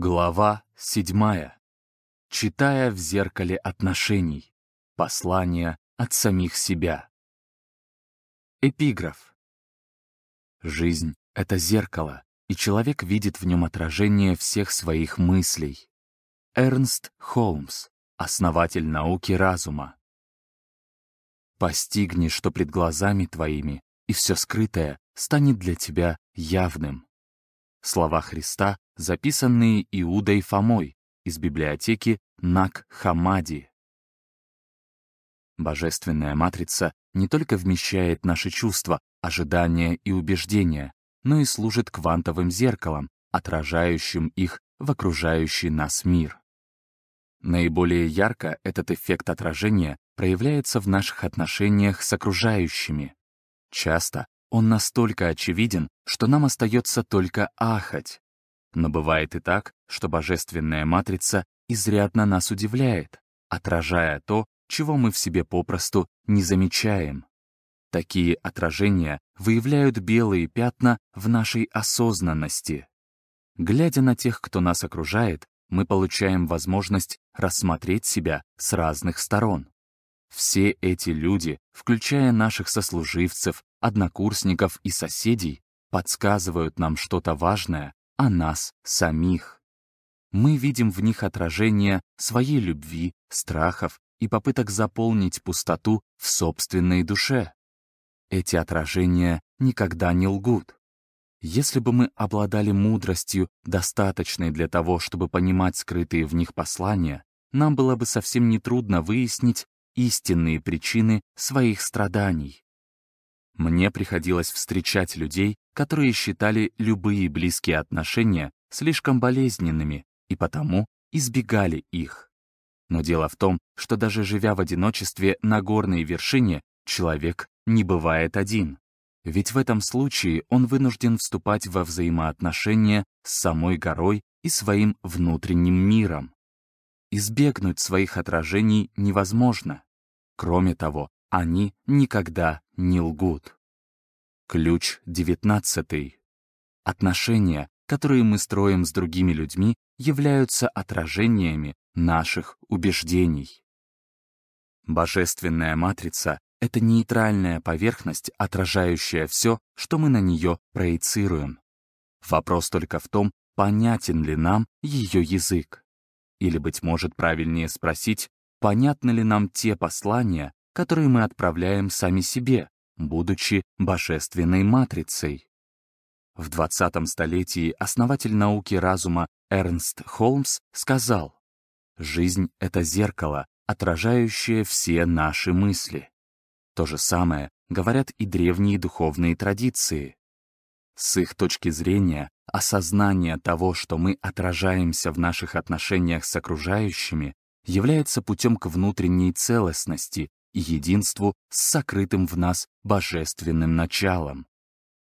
Глава седьмая. Читая в зеркале отношений. Послание от самих себя. Эпиграф. Жизнь — это зеркало, и человек видит в нем отражение всех своих мыслей. Эрнст Холмс, основатель науки разума. Постигни, что пред глазами твоими, и все скрытое станет для тебя явным. Слова Христа, записанные Иудой Фомой из библиотеки Нак-Хамади. Божественная матрица не только вмещает наши чувства, ожидания и убеждения, но и служит квантовым зеркалом, отражающим их в окружающий нас мир. Наиболее ярко этот эффект отражения проявляется в наших отношениях с окружающими. Часто он настолько очевиден, что нам остается только ахать. Но бывает и так, что божественная матрица изрядно нас удивляет, отражая то, чего мы в себе попросту не замечаем. Такие отражения выявляют белые пятна в нашей осознанности. Глядя на тех, кто нас окружает, мы получаем возможность рассмотреть себя с разных сторон. Все эти люди, включая наших сослуживцев, однокурсников и соседей, подсказывают нам что-то важное о нас самих. Мы видим в них отражение своей любви, страхов и попыток заполнить пустоту в собственной душе. Эти отражения никогда не лгут. Если бы мы обладали мудростью, достаточной для того, чтобы понимать скрытые в них послания, нам было бы совсем нетрудно выяснить истинные причины своих страданий. Мне приходилось встречать людей, которые считали любые близкие отношения слишком болезненными и потому избегали их. Но дело в том, что даже живя в одиночестве на горной вершине, человек не бывает один. Ведь в этом случае он вынужден вступать во взаимоотношения с самой горой и своим внутренним миром. Избегнуть своих отражений невозможно. Кроме того, они никогда не лгут. Ключ девятнадцатый. Отношения, которые мы строим с другими людьми, являются отражениями наших убеждений. Божественная матрица — это нейтральная поверхность, отражающая все, что мы на нее проецируем. Вопрос только в том, понятен ли нам ее язык. Или, быть может, правильнее спросить, понятны ли нам те послания, которые мы отправляем сами себе, будучи божественной матрицей. В 20 столетии основатель науки разума Эрнст Холмс сказал, «Жизнь — это зеркало, отражающее все наши мысли». То же самое говорят и древние духовные традиции. С их точки зрения, осознание того, что мы отражаемся в наших отношениях с окружающими, является путем к внутренней целостности единству с сокрытым в нас божественным началом.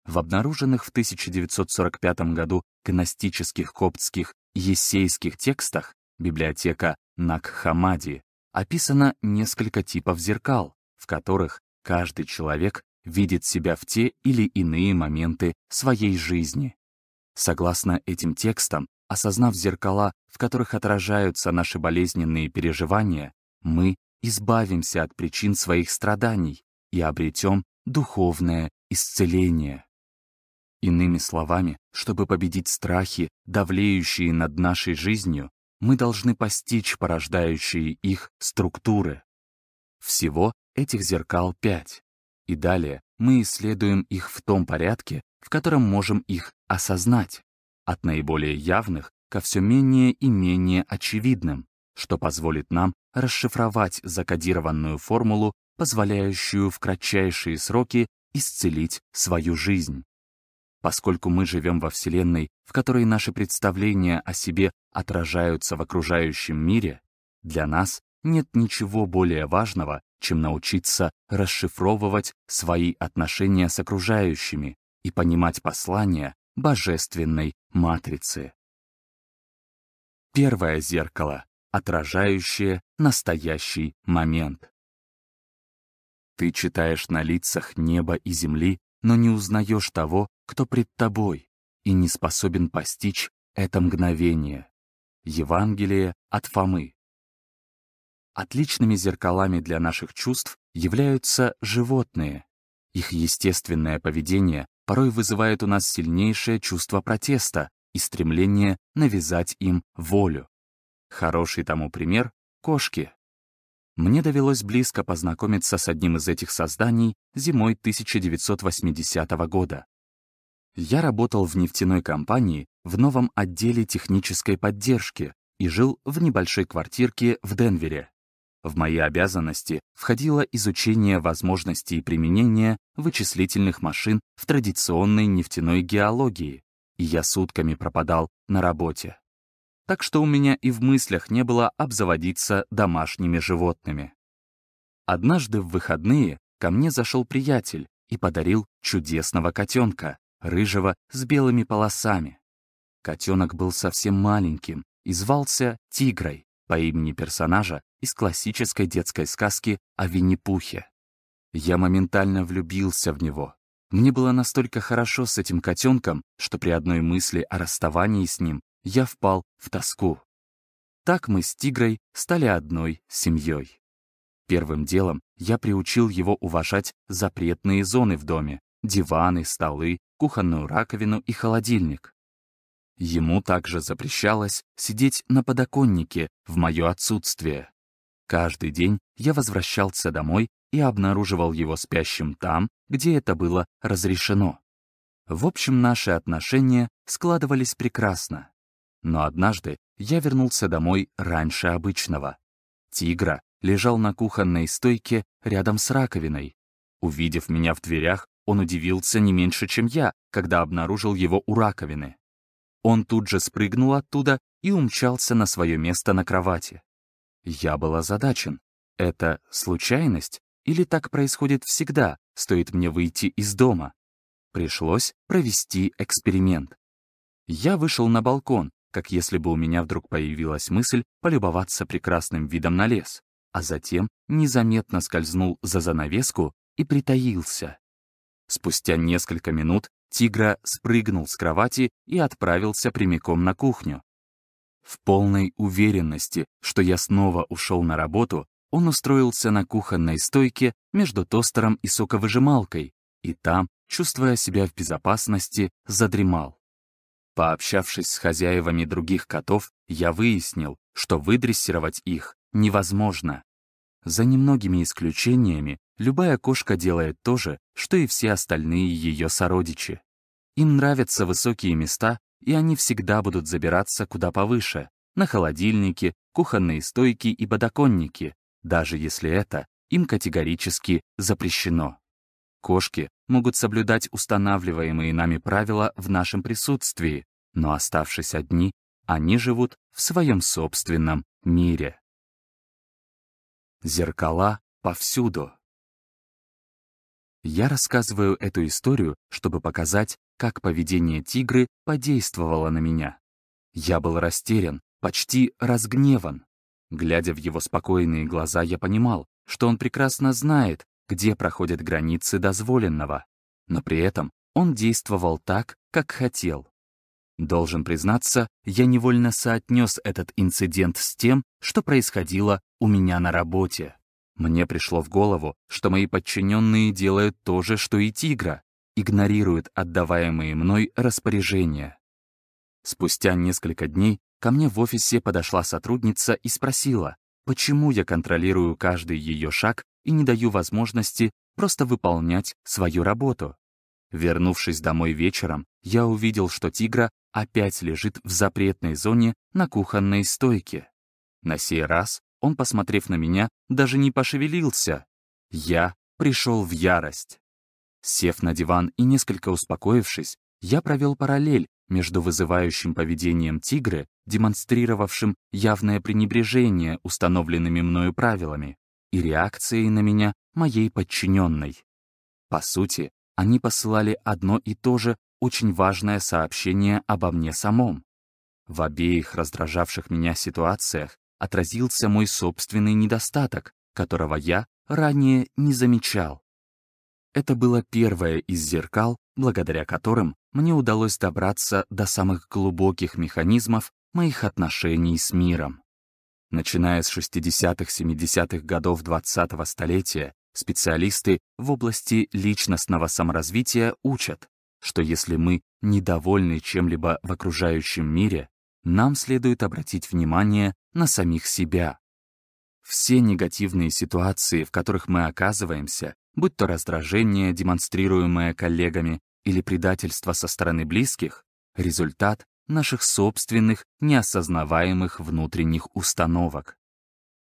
В обнаруженных в 1945 году гностических коптских и ессейских текстах библиотека Накхамади описано несколько типов зеркал, в которых каждый человек видит себя в те или иные моменты своей жизни. Согласно этим текстам, осознав зеркала, в которых отражаются наши болезненные переживания, мы избавимся от причин своих страданий и обретем духовное исцеление. Иными словами, чтобы победить страхи, давлеющие над нашей жизнью, мы должны постичь порождающие их структуры. Всего этих зеркал пять, и далее мы исследуем их в том порядке, в котором можем их осознать, от наиболее явных ко все менее и менее очевидным, что позволит нам расшифровать закодированную формулу, позволяющую в кратчайшие сроки исцелить свою жизнь. Поскольку мы живем во Вселенной, в которой наши представления о себе отражаются в окружающем мире, для нас нет ничего более важного, чем научиться расшифровывать свои отношения с окружающими и понимать послания божественной матрицы. Первое зеркало отражающее настоящий момент. Ты читаешь на лицах неба и земли, но не узнаешь того, кто пред тобой, и не способен постичь это мгновение. Евангелие от Фомы. Отличными зеркалами для наших чувств являются животные. Их естественное поведение порой вызывает у нас сильнейшее чувство протеста и стремление навязать им волю. Хороший тому пример — кошки. Мне довелось близко познакомиться с одним из этих созданий зимой 1980 года. Я работал в нефтяной компании в новом отделе технической поддержки и жил в небольшой квартирке в Денвере. В мои обязанности входило изучение возможностей применения вычислительных машин в традиционной нефтяной геологии, и я сутками пропадал на работе. Так что у меня и в мыслях не было обзаводиться домашними животными. Однажды в выходные ко мне зашел приятель и подарил чудесного котенка, рыжего с белыми полосами. Котенок был совсем маленьким и звался Тигрой по имени персонажа из классической детской сказки о Винни-Пухе. Я моментально влюбился в него. Мне было настолько хорошо с этим котенком, что при одной мысли о расставании с ним я впал в тоску. Так мы с Тигрой стали одной семьей. Первым делом я приучил его уважать запретные зоны в доме — диваны, столы, кухонную раковину и холодильник. Ему также запрещалось сидеть на подоконнике в мое отсутствие. Каждый день я возвращался домой и обнаруживал его спящим там, где это было разрешено. В общем, наши отношения складывались прекрасно. Но однажды я вернулся домой раньше обычного. Тигра лежал на кухонной стойке рядом с раковиной. Увидев меня в дверях, он удивился не меньше, чем я, когда обнаружил его у раковины. Он тут же спрыгнул оттуда и умчался на свое место на кровати. Я был озадачен. Это случайность или так происходит всегда, стоит мне выйти из дома? Пришлось провести эксперимент. Я вышел на балкон, как если бы у меня вдруг появилась мысль полюбоваться прекрасным видом на лес, а затем незаметно скользнул за занавеску и притаился. Спустя несколько минут Тигра спрыгнул с кровати и отправился прямиком на кухню. В полной уверенности, что я снова ушел на работу, он устроился на кухонной стойке между тостером и соковыжималкой, и там, чувствуя себя в безопасности, задремал. Пообщавшись с хозяевами других котов, я выяснил, что выдрессировать их невозможно. За немногими исключениями, любая кошка делает то же, что и все остальные ее сородичи. Им нравятся высокие места, и они всегда будут забираться куда повыше, на холодильники, кухонные стойки и подоконники, даже если это им категорически запрещено. Кошки могут соблюдать устанавливаемые нами правила в нашем присутствии, но оставшись одни, они живут в своем собственном мире. Зеркала повсюду. Я рассказываю эту историю, чтобы показать, как поведение тигры подействовало на меня. Я был растерян, почти разгневан. Глядя в его спокойные глаза, я понимал, что он прекрасно знает, где проходят границы дозволенного, но при этом он действовал так, как хотел. Должен признаться, я невольно соотнес этот инцидент с тем, что происходило у меня на работе. Мне пришло в голову, что мои подчиненные делают то же, что и тигра, игнорируют отдаваемые мной распоряжения. Спустя несколько дней ко мне в офисе подошла сотрудница и спросила, почему я контролирую каждый ее шаг и не даю возможности просто выполнять свою работу. Вернувшись домой вечером, я увидел, что тигра опять лежит в запретной зоне на кухонной стойке. На сей раз он, посмотрев на меня, даже не пошевелился. Я пришел в ярость. Сев на диван и несколько успокоившись, я провел параллель между вызывающим поведением тигры, демонстрировавшим явное пренебрежение установленными мною правилами, и реакцией на меня моей подчиненной. По сути, они посылали одно и то же очень важное сообщение обо мне самом. В обеих раздражавших меня ситуациях отразился мой собственный недостаток, которого я ранее не замечал. Это было первое из зеркал, благодаря которым мне удалось добраться до самых глубоких механизмов моих отношений с миром. Начиная с 60-70-х годов 20-го столетия, специалисты в области личностного саморазвития учат, что если мы недовольны чем-либо в окружающем мире, нам следует обратить внимание на самих себя. Все негативные ситуации, в которых мы оказываемся, будь то раздражение, демонстрируемое коллегами, или предательство со стороны близких, результат наших собственных, неосознаваемых внутренних установок.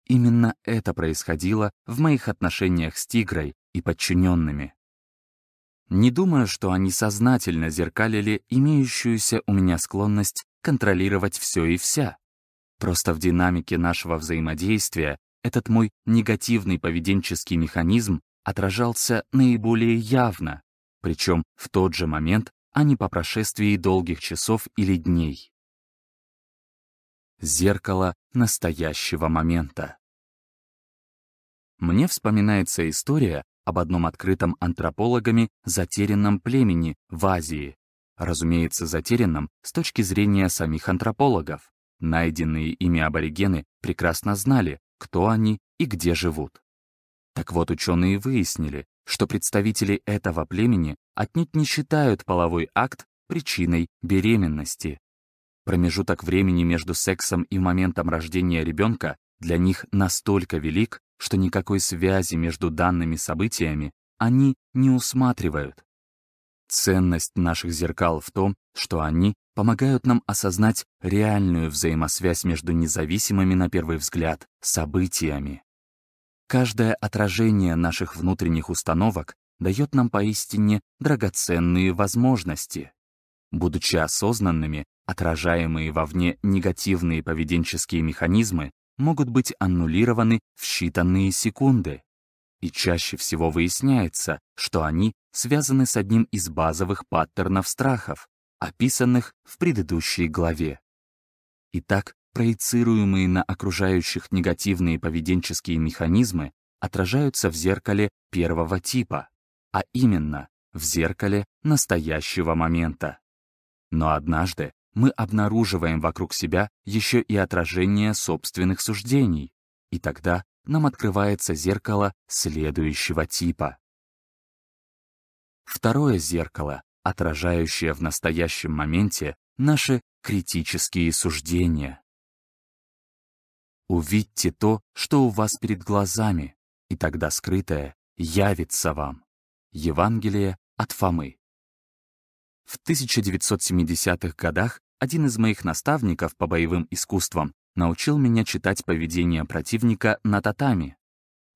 Именно это происходило в моих отношениях с Тигрой и подчиненными. Не думаю, что они сознательно зеркалили имеющуюся у меня склонность контролировать все и вся. Просто в динамике нашего взаимодействия этот мой негативный поведенческий механизм отражался наиболее явно, причем в тот же момент, а не по прошествии долгих часов или дней. Зеркало настоящего момента. Мне вспоминается история об одном открытом антропологами затерянном племени в Азии. Разумеется, затерянном с точки зрения самих антропологов. Найденные ими аборигены прекрасно знали, кто они и где живут. Так вот, ученые выяснили, что представители этого племени отнюдь не считают половой акт причиной беременности. Промежуток времени между сексом и моментом рождения ребенка для них настолько велик, что никакой связи между данными событиями они не усматривают. Ценность наших зеркал в том, что они помогают нам осознать реальную взаимосвязь между независимыми на первый взгляд событиями. Каждое отражение наших внутренних установок дает нам поистине драгоценные возможности. Будучи осознанными, отражаемые вовне негативные поведенческие механизмы могут быть аннулированы в считанные секунды. И чаще всего выясняется, что они связаны с одним из базовых паттернов страхов, описанных в предыдущей главе. Итак, проецируемые на окружающих негативные поведенческие механизмы отражаются в зеркале первого типа, а именно в зеркале настоящего момента. Но однажды мы обнаруживаем вокруг себя еще и отражение собственных суждений, и тогда нам открывается зеркало следующего типа. Второе зеркало, отражающее в настоящем моменте наши критические суждения. Увидьте то, что у вас перед глазами, и тогда скрытое явится вам. Евангелие от Фомы. В 1970-х годах один из моих наставников по боевым искусствам научил меня читать поведение противника на татами.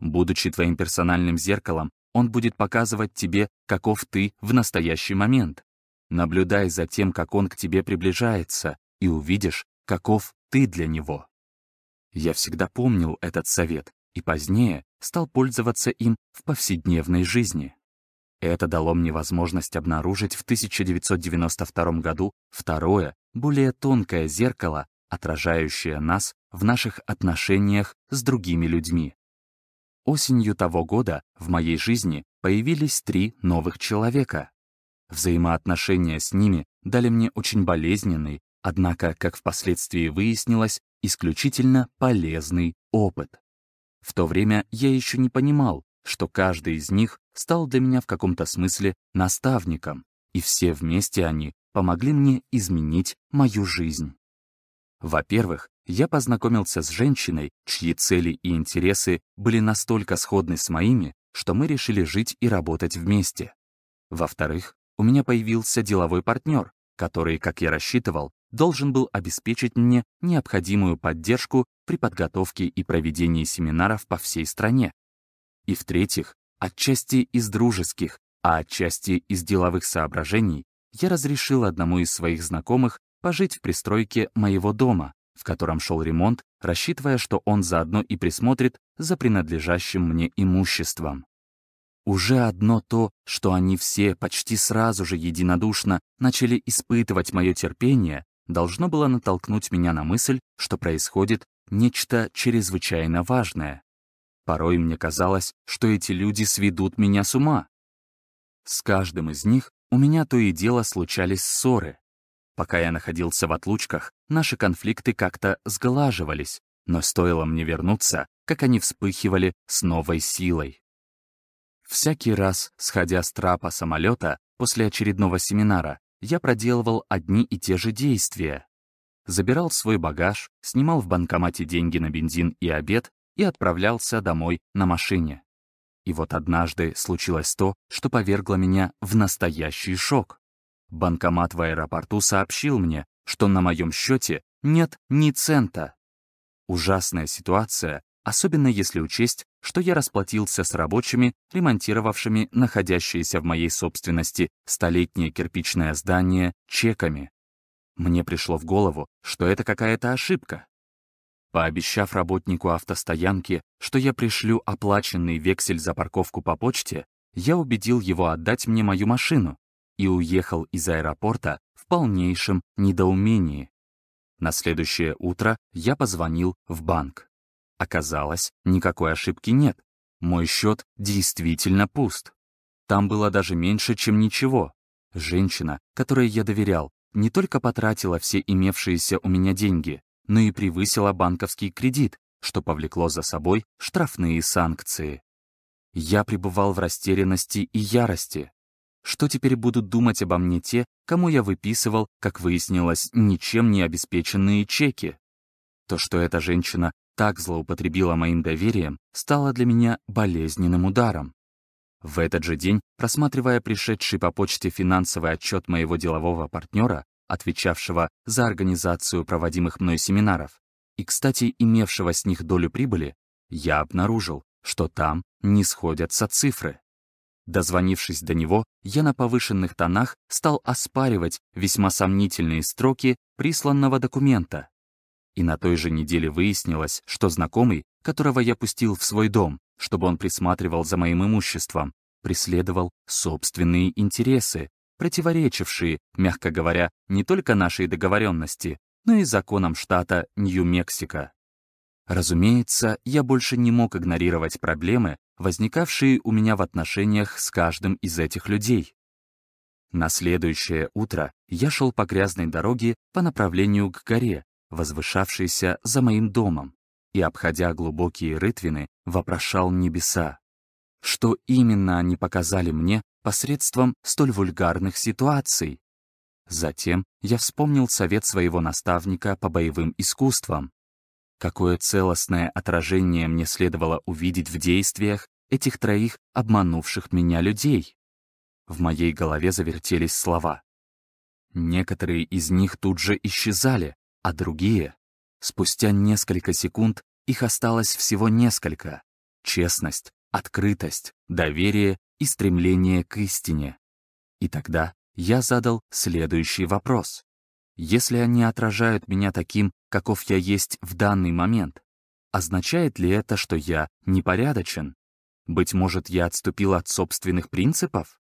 Будучи твоим персональным зеркалом, он будет показывать тебе, каков ты в настоящий момент. Наблюдай за тем, как он к тебе приближается, и увидишь, каков ты для него. Я всегда помнил этот совет и позднее стал пользоваться им в повседневной жизни. Это дало мне возможность обнаружить в 1992 году второе, более тонкое зеркало, отражающее нас в наших отношениях с другими людьми. Осенью того года в моей жизни появились три новых человека. Взаимоотношения с ними дали мне очень болезненный, однако, как впоследствии выяснилось, исключительно полезный опыт. В то время я еще не понимал, что каждый из них стал для меня в каком-то смысле наставником, и все вместе они помогли мне изменить мою жизнь. Во-первых, я познакомился с женщиной, чьи цели и интересы были настолько сходны с моими, что мы решили жить и работать вместе. Во-вторых, у меня появился деловой партнер, который, как я рассчитывал, должен был обеспечить мне необходимую поддержку при подготовке и проведении семинаров по всей стране. И в-третьих, отчасти из дружеских, а отчасти из деловых соображений, я разрешил одному из своих знакомых пожить в пристройке моего дома, в котором шел ремонт, рассчитывая, что он заодно и присмотрит за принадлежащим мне имуществом. Уже одно то, что они все почти сразу же единодушно начали испытывать мое терпение, должно было натолкнуть меня на мысль, что происходит нечто чрезвычайно важное. Порой мне казалось, что эти люди сведут меня с ума. С каждым из них у меня то и дело случались ссоры. Пока я находился в отлучках, наши конфликты как-то сглаживались, но стоило мне вернуться, как они вспыхивали с новой силой. Всякий раз, сходя с трапа самолета после очередного семинара, я проделывал одни и те же действия. Забирал свой багаж, снимал в банкомате деньги на бензин и обед и отправлялся домой на машине. И вот однажды случилось то, что повергло меня в настоящий шок. Банкомат в аэропорту сообщил мне, что на моем счете нет ни цента. Ужасная ситуация, особенно если учесть, что я расплатился с рабочими, ремонтировавшими находящееся в моей собственности столетнее кирпичное здание чеками. Мне пришло в голову, что это какая-то ошибка. Пообещав работнику автостоянки, что я пришлю оплаченный вексель за парковку по почте, я убедил его отдать мне мою машину и уехал из аэропорта в полнейшем недоумении. На следующее утро я позвонил в банк. Оказалось, никакой ошибки нет. Мой счет действительно пуст. Там было даже меньше, чем ничего. Женщина, которой я доверял, не только потратила все имевшиеся у меня деньги, но и превысила банковский кредит, что повлекло за собой штрафные санкции. Я пребывал в растерянности и ярости. Что теперь будут думать обо мне те, кому я выписывал, как выяснилось, ничем не обеспеченные чеки? То, что эта женщина так злоупотребила моим доверием, стало для меня болезненным ударом. В этот же день, просматривая пришедший по почте финансовый отчет моего делового партнера, отвечавшего за организацию проводимых мной семинаров, и, кстати, имевшего с них долю прибыли, я обнаружил, что там не сходятся цифры. Дозвонившись до него, я на повышенных тонах стал оспаривать весьма сомнительные строки присланного документа. И на той же неделе выяснилось, что знакомый, которого я пустил в свой дом, чтобы он присматривал за моим имуществом, преследовал собственные интересы, противоречившие, мягко говоря, не только нашей договоренности, но и законам штата Нью-Мексико. Разумеется, я больше не мог игнорировать проблемы, возникавшие у меня в отношениях с каждым из этих людей. На следующее утро я шел по грязной дороге по направлению к горе, возвышавшейся за моим домом, и, обходя глубокие рытвины, вопрошал небеса. Что именно они показали мне посредством столь вульгарных ситуаций? Затем я вспомнил совет своего наставника по боевым искусствам. Какое целостное отражение мне следовало увидеть в действиях этих троих обманувших меня людей? В моей голове завертелись слова. Некоторые из них тут же исчезали, а другие... Спустя несколько секунд их осталось всего несколько. Честность, открытость, доверие и стремление к истине. И тогда я задал следующий вопрос. Если они отражают меня таким, каков я есть в данный момент, означает ли это, что я непорядочен? Быть может, я отступил от собственных принципов?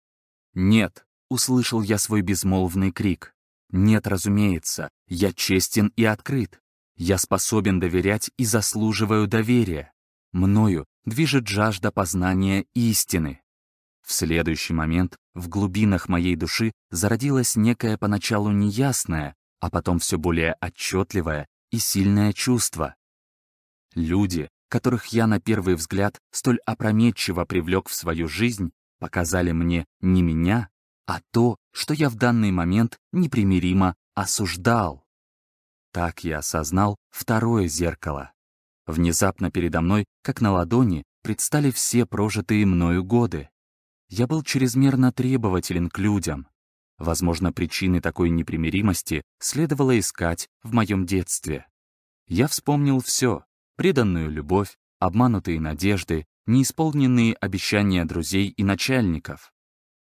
Нет, услышал я свой безмолвный крик. Нет, разумеется, я честен и открыт. Я способен доверять и заслуживаю доверия. Мною движет жажда познания истины. В следующий момент в глубинах моей души зародилось некое поначалу неясное, а потом все более отчетливое и сильное чувство. Люди, которых я на первый взгляд столь опрометчиво привлек в свою жизнь, показали мне не меня, а то, что я в данный момент непримиримо осуждал. Так я осознал второе зеркало. Внезапно передо мной, как на ладони, предстали все прожитые мною годы. Я был чрезмерно требователен к людям. Возможно, причины такой непримиримости следовало искать в моем детстве. Я вспомнил все — преданную любовь, обманутые надежды, неисполненные обещания друзей и начальников.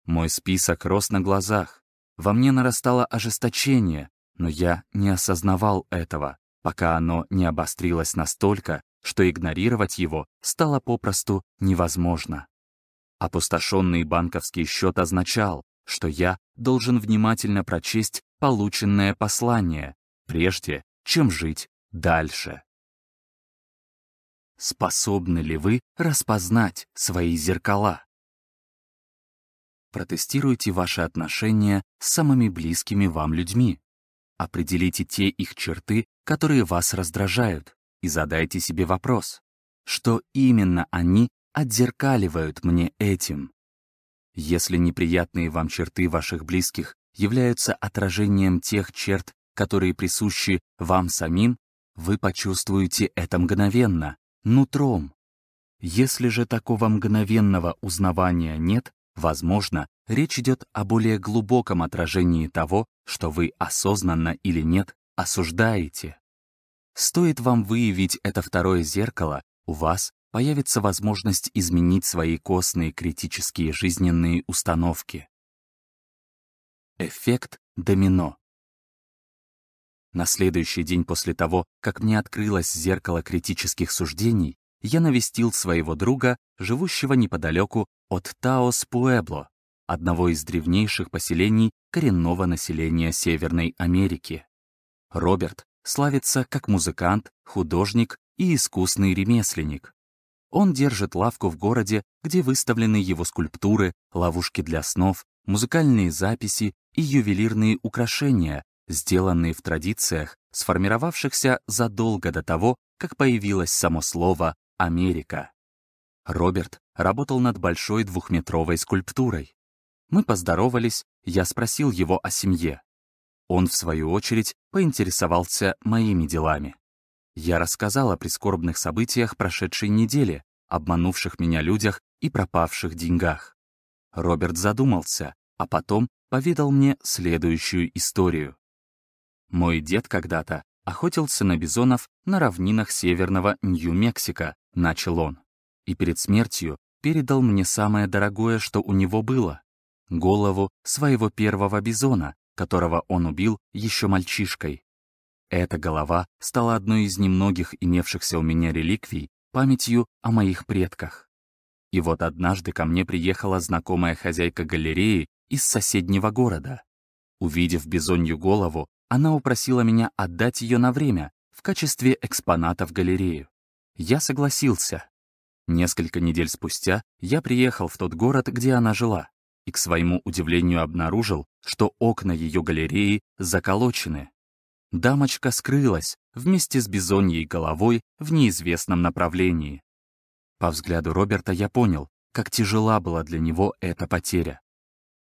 Мой список рос на глазах. Во мне нарастало ожесточение, но я не осознавал этого пока оно не обострилось настолько, что игнорировать его стало попросту невозможно. Опустошенный банковский счет означал, что я должен внимательно прочесть полученное послание, прежде чем жить дальше. Способны ли вы распознать свои зеркала? Протестируйте ваши отношения с самыми близкими вам людьми. определите те их черты, которые вас раздражают, и задайте себе вопрос, что именно они отзеркаливают мне этим. Если неприятные вам черты ваших близких являются отражением тех черт, которые присущи вам самим, вы почувствуете это мгновенно, нутром. Если же такого мгновенного узнавания нет, возможно, речь идет о более глубоком отражении того, что вы осознанно или нет осуждаете. Стоит вам выявить это второе зеркало, у вас появится возможность изменить свои костные критические жизненные установки. Эффект домино. На следующий день после того, как мне открылось зеркало критических суждений, я навестил своего друга, живущего неподалеку от Таос-Пуэбло, одного из древнейших поселений коренного населения Северной Америки. Роберт славится как музыкант, художник и искусный ремесленник. Он держит лавку в городе, где выставлены его скульптуры, ловушки для снов, музыкальные записи и ювелирные украшения, сделанные в традициях, сформировавшихся задолго до того, как появилось само слово «Америка». Роберт работал над большой двухметровой скульптурой. Мы поздоровались, я спросил его о семье. Он, в свою очередь, поинтересовался моими делами. Я рассказал о прискорбных событиях прошедшей недели, обманувших меня людях и пропавших деньгах. Роберт задумался, а потом поведал мне следующую историю. Мой дед когда-то охотился на бизонов на равнинах северного Нью-Мексико, начал он, и перед смертью передал мне самое дорогое, что у него было — голову своего первого бизона, которого он убил еще мальчишкой. Эта голова стала одной из немногих имевшихся у меня реликвий, памятью о моих предках. И вот однажды ко мне приехала знакомая хозяйка галереи из соседнего города. Увидев бизонью голову, она упросила меня отдать ее на время в качестве экспоната в галерею. Я согласился. Несколько недель спустя я приехал в тот город, где она жила, и к своему удивлению обнаружил, что окна ее галереи заколочены дамочка скрылась вместе с бизоньей головой в неизвестном направлении. По взгляду Роберта я понял, как тяжела была для него эта потеря.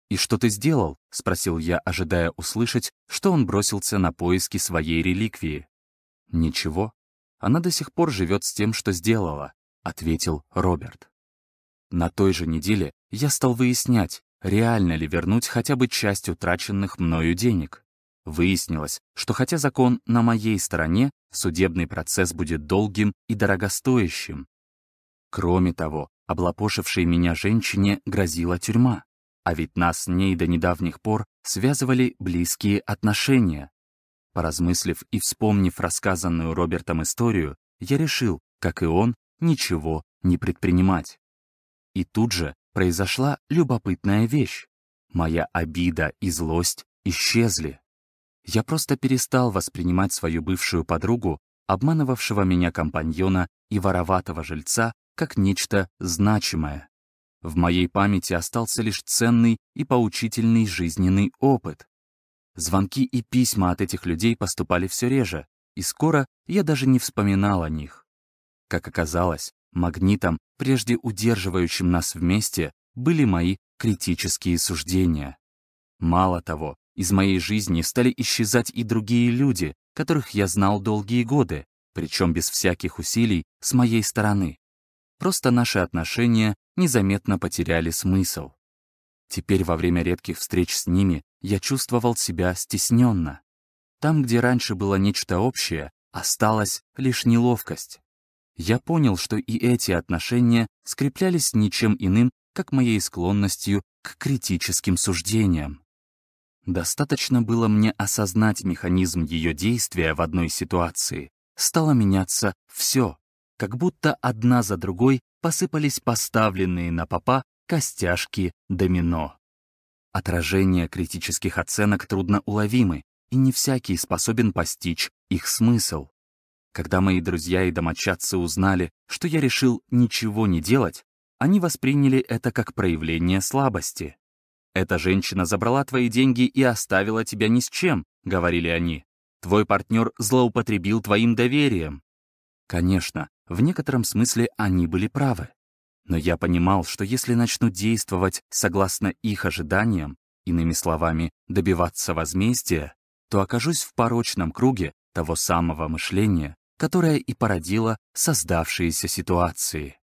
«И что ты сделал?» — спросил я, ожидая услышать, что он бросился на поиски своей реликвии. «Ничего. Она до сих пор живет с тем, что сделала», — ответил Роберт. На той же неделе я стал выяснять, реально ли вернуть хотя бы часть утраченных мною денег. Выяснилось, что хотя закон на моей стороне, судебный процесс будет долгим и дорогостоящим. Кроме того, облапошившей меня женщине грозила тюрьма, а ведь нас с ней до недавних пор связывали близкие отношения. Поразмыслив и вспомнив рассказанную Робертом историю, я решил, как и он, ничего не предпринимать. И тут же произошла любопытная вещь. Моя обида и злость исчезли. Я просто перестал воспринимать свою бывшую подругу, обманывавшего меня компаньона и вороватого жильца, как нечто значимое. В моей памяти остался лишь ценный и поучительный жизненный опыт. Звонки и письма от этих людей поступали все реже, и скоро я даже не вспоминал о них. Как оказалось, магнитом, прежде удерживающим нас вместе, были мои критические суждения. Мало того, из моей жизни стали исчезать и другие люди, которых я знал долгие годы, причем без всяких усилий с моей стороны. Просто наши отношения незаметно потеряли смысл. Теперь во время редких встреч с ними я чувствовал себя стесненно. Там, где раньше было нечто общее, осталась лишь неловкость. Я понял, что и эти отношения скреплялись ничем иным, как моей склонностью к критическим суждениям. Достаточно было мне осознать механизм ее действия в одной ситуации. Стало меняться все, как будто одна за другой посыпались поставленные на попа костяшки домино. Отражение критических оценок трудно уловимы, и не всякий способен постичь их смысл. Когда мои друзья и домочадцы узнали, что я решил ничего не делать, они восприняли это как проявление слабости. «Эта женщина забрала твои деньги и оставила тебя ни с чем», — говорили они. «Твой партнер злоупотребил твоим доверием». Конечно, в некотором смысле они были правы. Но я понимал, что если начну действовать согласно их ожиданиям, иными словами, добиваться возмездия, то окажусь в порочном круге того самого мышления, которое и породило создавшиеся ситуации.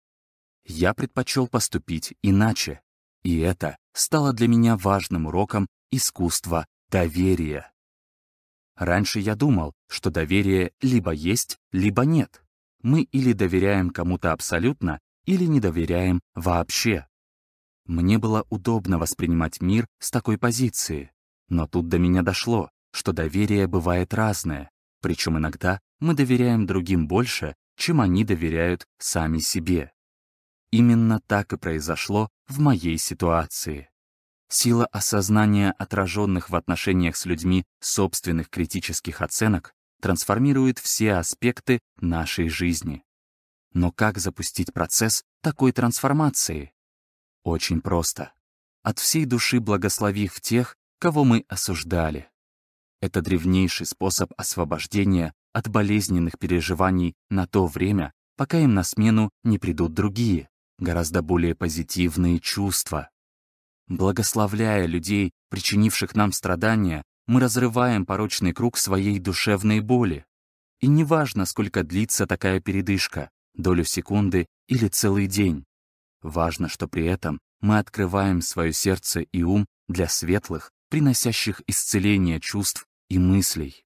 Я предпочел поступить иначе, и это стало для меня важным уроком искусства доверия. Раньше я думал, что доверие либо есть, либо нет. Мы или доверяем кому-то абсолютно, или не доверяем вообще. Мне было удобно воспринимать мир с такой позиции, но тут до меня дошло, что доверие бывает разное, причем иногда мы доверяем другим больше, чем они доверяют сами себе. Именно так и произошло в моей ситуации. Сила осознания отраженных в отношениях с людьми собственных критических оценок трансформирует все аспекты нашей жизни. Но как запустить процесс такой трансформации? Очень просто. От всей души благословив тех, кого мы осуждали. Это древнейший способ освобождения от болезненных переживаний на то время, пока им на смену не придут другие, гораздо более позитивные чувства. Благословляя людей, причинивших нам страдания, мы разрываем порочный круг своей душевной боли. И неважно, сколько длится такая передышка, долю секунды или целый день. Важно, что при этом мы открываем свое сердце и ум для светлых, приносящих исцеление чувств и мыслей.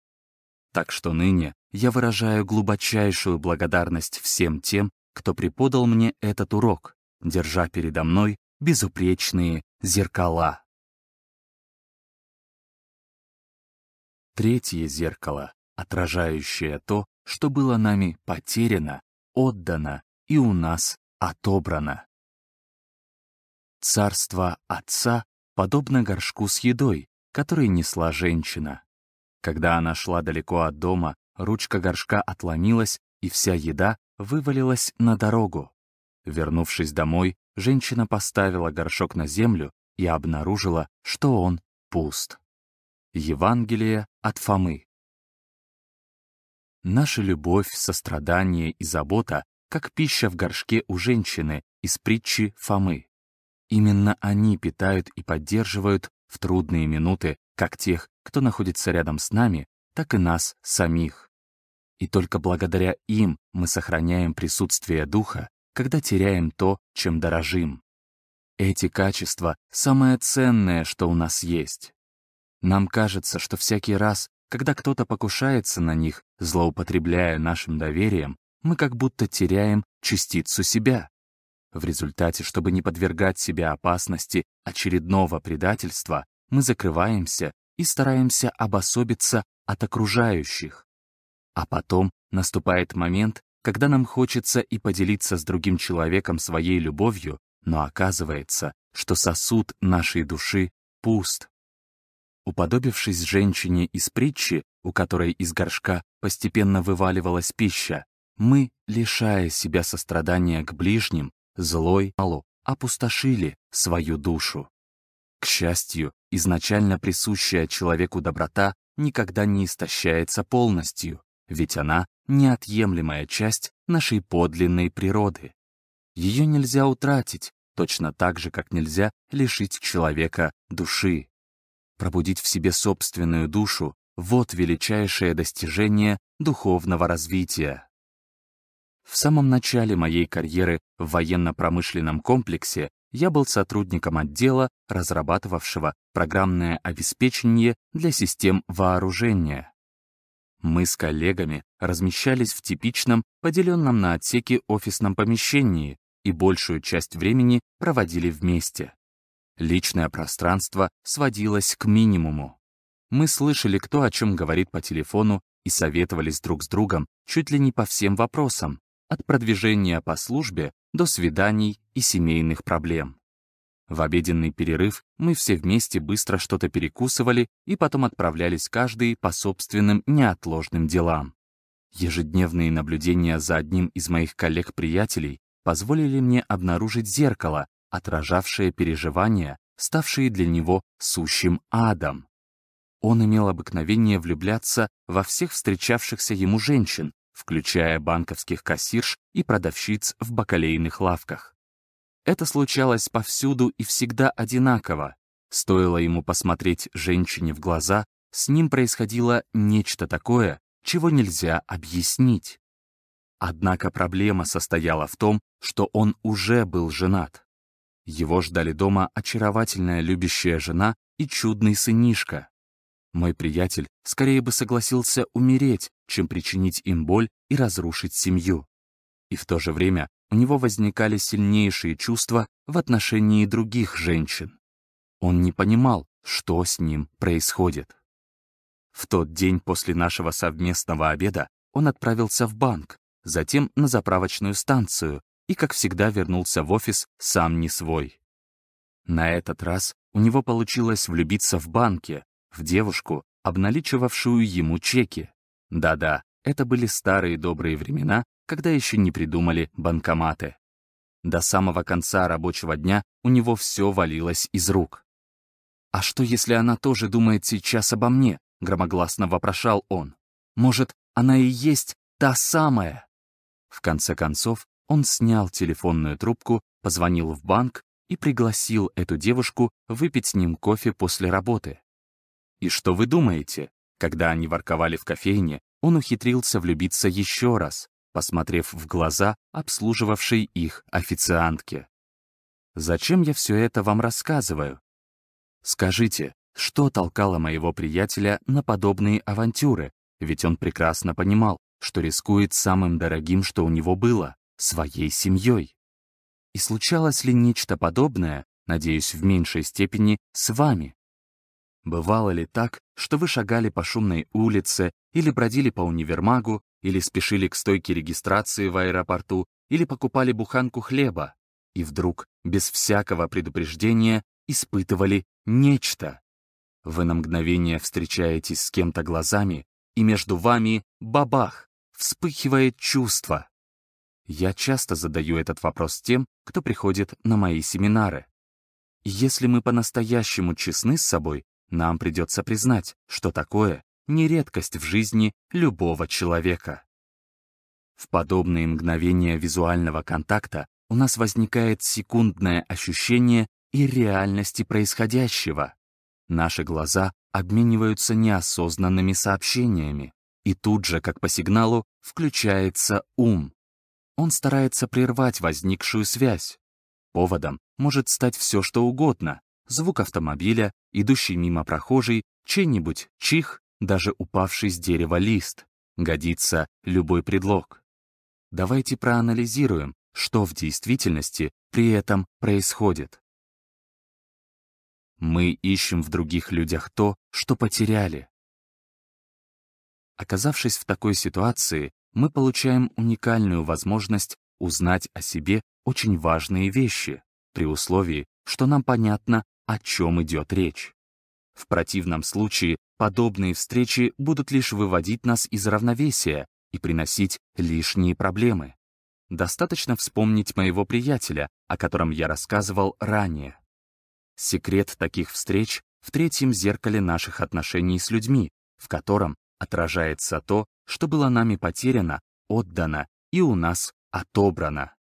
Так что ныне я выражаю глубочайшую благодарность всем тем, кто преподал мне этот урок, держа передо мной безупречные зеркала. Третье зеркало, отражающее то, что было нами потеряно, отдано и у нас отобрано. Царство Отца подобно горшку с едой, который несла женщина. Когда она шла далеко от дома, ручка горшка отломилась, и вся еда вывалилась на дорогу. Вернувшись домой, женщина поставила горшок на землю и обнаружила, что он пуст. Евангелие от Фомы. Наша любовь, сострадание и забота, как пища в горшке у женщины из притчи Фомы. Именно они питают и поддерживают в трудные минуты как тех, кто находится рядом с нами, так и нас самих. И только благодаря им мы сохраняем присутствие духа, когда теряем то, чем дорожим. Эти качества — самое ценное, что у нас есть. Нам кажется, что всякий раз, когда кто-то покушается на них, злоупотребляя нашим доверием, мы как будто теряем частицу себя. В результате, чтобы не подвергать себя опасности очередного предательства, мы закрываемся и стараемся обособиться от окружающих. А потом наступает момент, когда нам хочется и поделиться с другим человеком своей любовью, но оказывается, что сосуд нашей души пуст. Уподобившись женщине из притчи, у которой из горшка постепенно вываливалась пища, мы, лишая себя сострадания к ближним, злой малу, опустошили свою душу. К счастью, изначально присущая человеку доброта никогда не истощается полностью, ведь она — неотъемлемая часть нашей подлинной природы. Ее нельзя утратить, точно так же, как нельзя лишить человека души. Пробудить в себе собственную душу — вот величайшее достижение духовного развития. В самом начале моей карьеры в военно-промышленном комплексе я был сотрудником отдела, разрабатывавшего программное обеспечение для систем вооружения. Мы с коллегами размещались в типичном, поделенном на отсеки офисном помещении и большую часть времени проводили вместе. Личное пространство сводилось к минимуму. Мы слышали, кто о чем говорит по телефону и советовались друг с другом чуть ли не по всем вопросам, от продвижения по службе до свиданий и семейных проблем. В обеденный перерыв мы все вместе быстро что-то перекусывали и потом отправлялись каждый по собственным неотложным делам. Ежедневные наблюдения за одним из моих коллег-приятелей позволили мне обнаружить зеркало, отражавшее переживания, ставшие для него сущим адом. Он имел обыкновение влюбляться во всех встречавшихся ему женщин, включая банковских кассирш и продавщиц в бакалейных лавках. Это случалось повсюду и всегда одинаково. Стоило ему посмотреть женщине в глаза, с ним происходило нечто такое, чего нельзя объяснить. Однако проблема состояла в том, что он уже был женат. Его ждали дома очаровательная любящая жена и чудный сынишка. Мой приятель скорее бы согласился умереть, чем причинить им боль и разрушить семью. И в то же время у него возникали сильнейшие чувства в отношении других женщин. Он не понимал, что с ним происходит. В тот день после нашего совместного обеда он отправился в банк, затем на заправочную станцию и, как всегда, вернулся в офис сам не свой. На этот раз у него получилось влюбиться в банке, в девушку, обналичивавшую ему чеки. Да-да, это были старые добрые времена, когда еще не придумали банкоматы. До самого конца рабочего дня у него все валилось из рук. «А что, если она тоже думает сейчас обо мне?» — громогласно вопрошал он. «Может, она и есть та самая?» В конце концов, он снял телефонную трубку, позвонил в банк и пригласил эту девушку выпить с ним кофе после работы. И что вы думаете? Когда они ворковали в кофейне, он ухитрился влюбиться еще раз, посмотрев в глаза обслуживавшей их официантке. Зачем я все это вам рассказываю? Скажите, что толкало моего приятеля на подобные авантюры, ведь он прекрасно понимал, что рискует самым дорогим, что у него было — своей семьей. И случалось ли нечто подобное, надеюсь, в меньшей степени, с вами? Бывало ли так, что вы шагали по шумной улице или бродили по универмагу, или спешили к стойке регистрации в аэропорту, или покупали буханку хлеба, и вдруг, без всякого предупреждения, испытывали нечто? Вы на мгновение встречаетесь с кем-то глазами, и между вами бабах, вспыхивает чувство. Я часто задаю этот вопрос тем, кто приходит на мои семинары. Если мы по-настоящему честны с собой, нам придется признать, что такое не редкость в жизни любого человека. В подобные мгновения визуального контакта у нас возникает секундное ощущение и реальности происходящего. Наши глаза обмениваются неосознанными сообщениями, и тут же, как по сигналу, включается ум. Он старается прервать возникшую связь. Поводом может стать все, что угодно. Звук автомобиля, идущий мимо прохожий, чей-нибудь чих, даже упавший с дерева лист. Годится любой предлог. Давайте проанализируем, что в действительности при этом происходит. Мы ищем в других людях то, что потеряли. Оказавшись в такой ситуации, мы получаем уникальную возможность узнать о себе очень важные вещи, при условии, что нам понятно, о чем идет речь. В противном случае подобные встречи будут лишь выводить нас из равновесия и приносить лишние проблемы. Достаточно вспомнить моего приятеля, о котором я рассказывал ранее. Секрет таких встреч в третьем зеркале наших отношений с людьми, в котором отражается то, что было нами потеряно, отдано и у нас отобрано.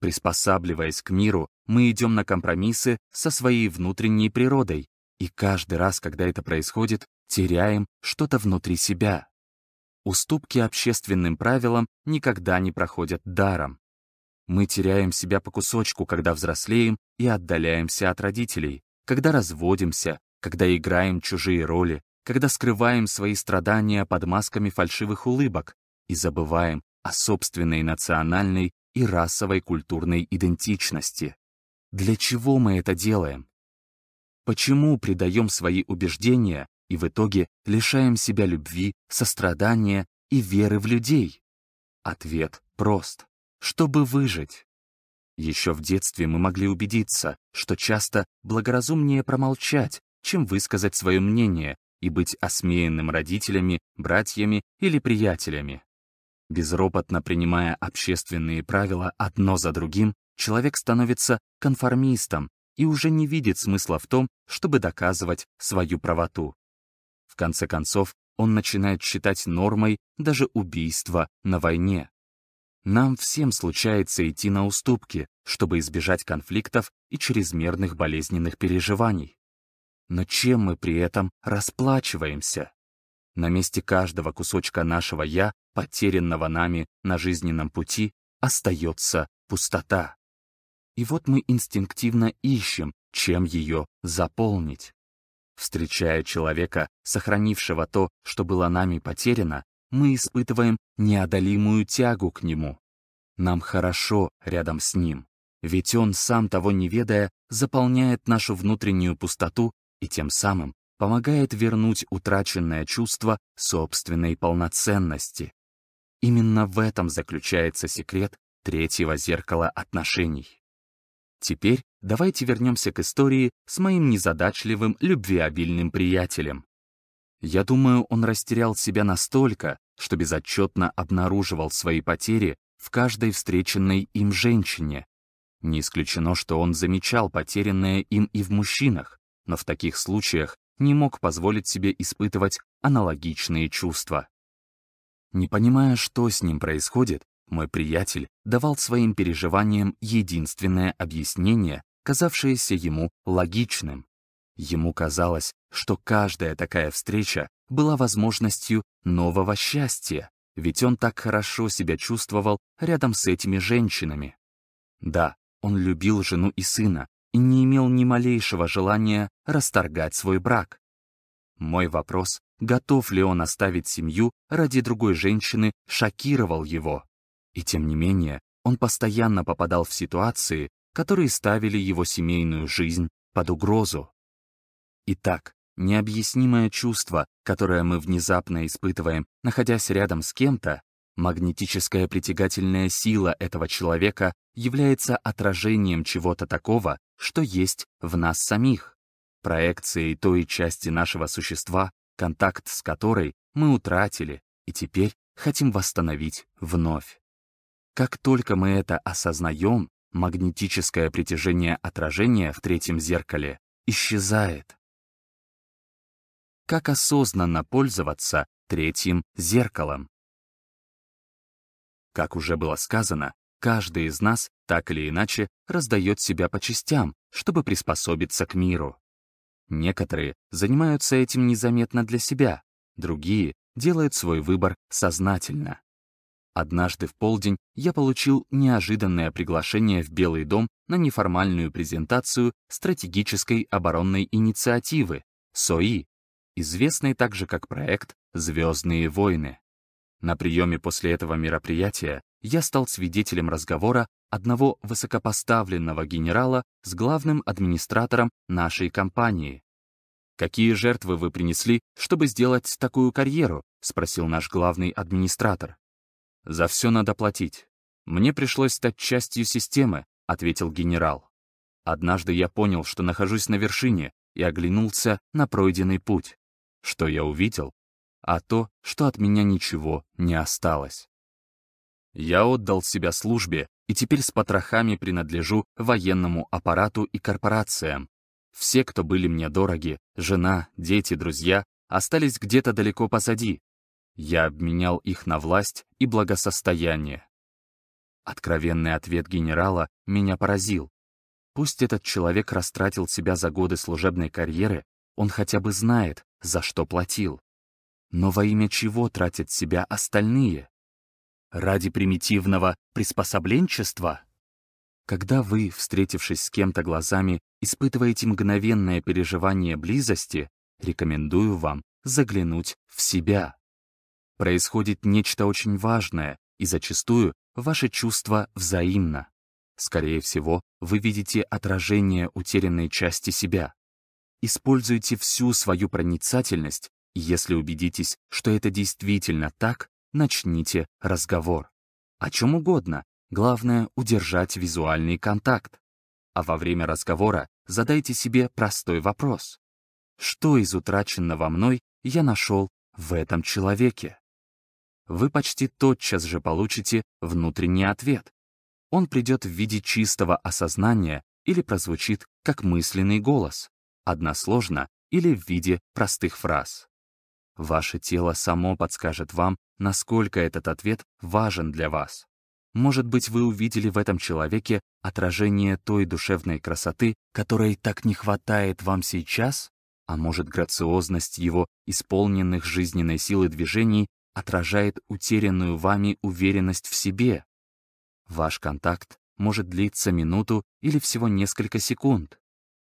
Приспосабливаясь к миру, мы идем на компромиссы со своей внутренней природой, и каждый раз, когда это происходит, теряем что-то внутри себя. Уступки общественным правилам никогда не проходят даром. Мы теряем себя по кусочку, когда взрослеем и отдаляемся от родителей, когда разводимся, когда играем чужие роли, когда скрываем свои страдания под масками фальшивых улыбок и забываем о собственной национальной и расовой культурной идентичности. Для чего мы это делаем? Почему предаем свои убеждения и в итоге лишаем себя любви, сострадания и веры в людей? Ответ прост чтобы выжить. Еще в детстве мы могли убедиться, что часто благоразумнее промолчать, чем высказать свое мнение и быть осмеянным родителями, братьями или приятелями. Безропотно принимая общественные правила одно за другим, человек становится конформистом и уже не видит смысла в том, чтобы доказывать свою правоту. В конце концов, он начинает считать нормой даже убийство на войне. Нам всем случается идти на уступки, чтобы избежать конфликтов и чрезмерных болезненных переживаний. Но чем мы при этом расплачиваемся? На месте каждого кусочка нашего «я», потерянного нами на жизненном пути, остается пустота. И вот мы инстинктивно ищем, чем ее заполнить. Встречая человека, сохранившего то, что было нами потеряно, мы испытываем неодолимую тягу к нему. Нам хорошо рядом с ним, ведь он, сам того не ведая, заполняет нашу внутреннюю пустоту и тем самым помогает вернуть утраченное чувство собственной полноценности. Именно в этом заключается секрет третьего зеркала отношений. Теперь давайте вернемся к истории с моим незадачливым, любвеобильным приятелем. Я думаю, он растерял себя настолько, что безотчетно обнаруживал свои потери в каждой встреченной им женщине. Не исключено, что он замечал потерянное им и в мужчинах, но в таких случаях не мог позволить себе испытывать аналогичные чувства. Не понимая, что с ним происходит, мой приятель давал своим переживаниям единственное объяснение, казавшееся ему логичным. Ему казалось, что каждая такая встреча была возможностью нового счастья, ведь он так хорошо себя чувствовал рядом с этими женщинами. Да, он любил жену и сына и не имел ни малейшего желания расторгать свой брак. Мой вопрос, готов ли он оставить семью ради другой женщины, шокировал его. И тем не менее, он постоянно попадал в ситуации, которые ставили его семейную жизнь под угрозу. Итак, необъяснимое чувство, которое мы внезапно испытываем, находясь рядом с кем-то, магнетическая притягательная сила этого человека является отражением чего-то такого, что есть в нас самих, проекцией той части нашего существа, контакт с которой мы утратили и теперь хотим восстановить вновь. Как только мы это осознаем, магнетическое притяжение отражения в третьем зеркале исчезает. Как осознанно пользоваться третьим зеркалом? Как уже было сказано, каждый из нас так или иначе раздает себя по частям, чтобы приспособиться к миру. Некоторые занимаются этим незаметно для себя, другие делают свой выбор сознательно. Однажды в полдень я получил неожиданное приглашение в Белый дом на неформальную презентацию стратегической оборонной инициативы СОИ, известной также как проект «Звездные войны». На приеме после этого мероприятия я стал свидетелем разговора одного высокопоставленного генерала с главным администратором нашей компании. «Какие жертвы вы принесли, чтобы сделать такую карьеру?» — спросил наш главный администратор. «За все надо платить. Мне пришлось стать частью системы», — ответил генерал. Однажды я понял, что нахожусь на вершине, и оглянулся на пройденный путь. Что я увидел? А то, что от меня ничего не осталось. Я отдал себя службе, и теперь с потрохами принадлежу военному аппарату и корпорациям. Все, кто были мне дороги, жена, дети, друзья, остались где-то далеко позади, я обменял их на власть и благосостояние. Откровенный ответ генерала меня поразил. Пусть этот человек растратил себя за годы служебной карьеры, он хотя бы знает, за что платил. Но во имя чего тратят себя остальные? Ради примитивного приспособленчества? Когда вы, встретившись с кем-то глазами, испытываете мгновенное переживание близости, рекомендую вам заглянуть в себя происходит нечто очень важное, и зачастую ваши чувства взаимно. Скорее всего, вы видите отражение утерянной части себя. Используйте всю свою проницательность, и если убедитесь, что это действительно так, начните разговор. О чем угодно, главное — удержать визуальный контакт. А во время разговора задайте себе простой вопрос. Что из утраченного мной я нашел в этом человеке? Вы почти тотчас же получите внутренний ответ. Он придет в виде чистого осознания или прозвучит как мысленный голос, односложно или в виде простых фраз. Ваше тело само подскажет вам, насколько этот ответ важен для вас. Может быть, вы увидели в этом человеке отражение той душевной красоты, которой так не хватает вам сейчас? А может, грациозность его исполненных жизненной силы движений отражает утерянную вами уверенность в себе? Ваш контакт может длиться минуту или всего несколько секунд.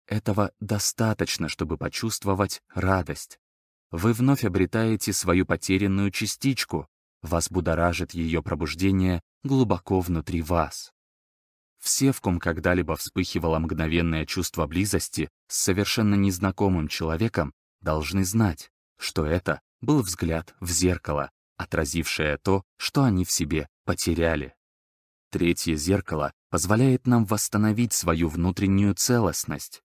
Этого достаточно, чтобы почувствовать радость. Вы вновь обретаете свою потерянную частичку, вас будоражит ее пробуждение глубоко внутри вас. Все, в ком когда-либо вспыхивало мгновенное чувство близости с совершенно незнакомым человеком, должны знать, что это был взгляд в зеркало, отразившее то, что они в себе потеряли. Третье зеркало позволяет нам восстановить свою внутреннюю целостность.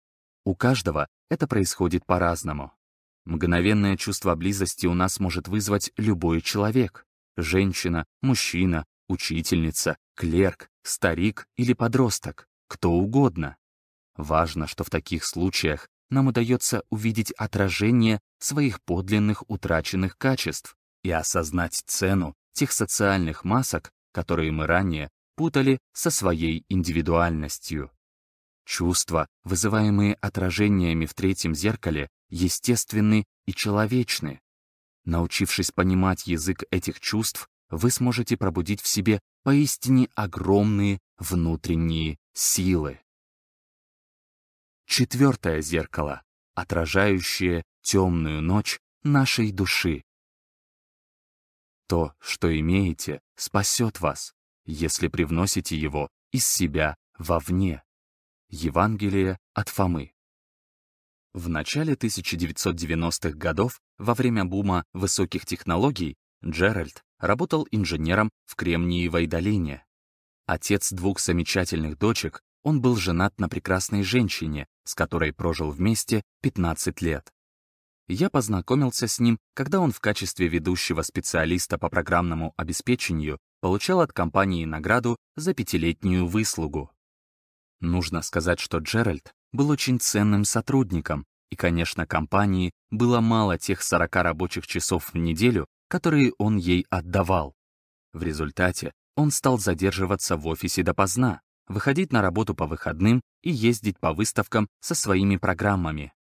У каждого это происходит по-разному. Мгновенное чувство близости у нас может вызвать любой человек. Женщина, мужчина, учительница, клерк, старик или подросток, кто угодно. Важно, что в таких случаях нам удается увидеть отражение своих подлинных утраченных качеств и осознать цену тех социальных масок, которые мы ранее путали со своей индивидуальностью. Чувства, вызываемые отражениями в третьем зеркале, естественны и человечны. Научившись понимать язык этих чувств, вы сможете пробудить в себе поистине огромные внутренние силы. Четвертое зеркало, отражающее темную ночь нашей души. То, что имеете, спасет вас, если привносите его из себя вовне. Евангелие от Фомы. В начале 1990-х годов, во время бума высоких технологий, Джеральд работал инженером в Кремниевой долине. Отец двух замечательных дочек, он был женат на прекрасной женщине, с которой прожил вместе 15 лет. Я познакомился с ним, когда он в качестве ведущего специалиста по программному обеспечению получал от компании награду за пятилетнюю выслугу. Нужно сказать, что Джеральд был очень ценным сотрудником, и, конечно, компании было мало тех 40 рабочих часов в неделю, которые он ей отдавал. В результате он стал задерживаться в офисе допоздна, выходить на работу по выходным и ездить по выставкам со своими программами.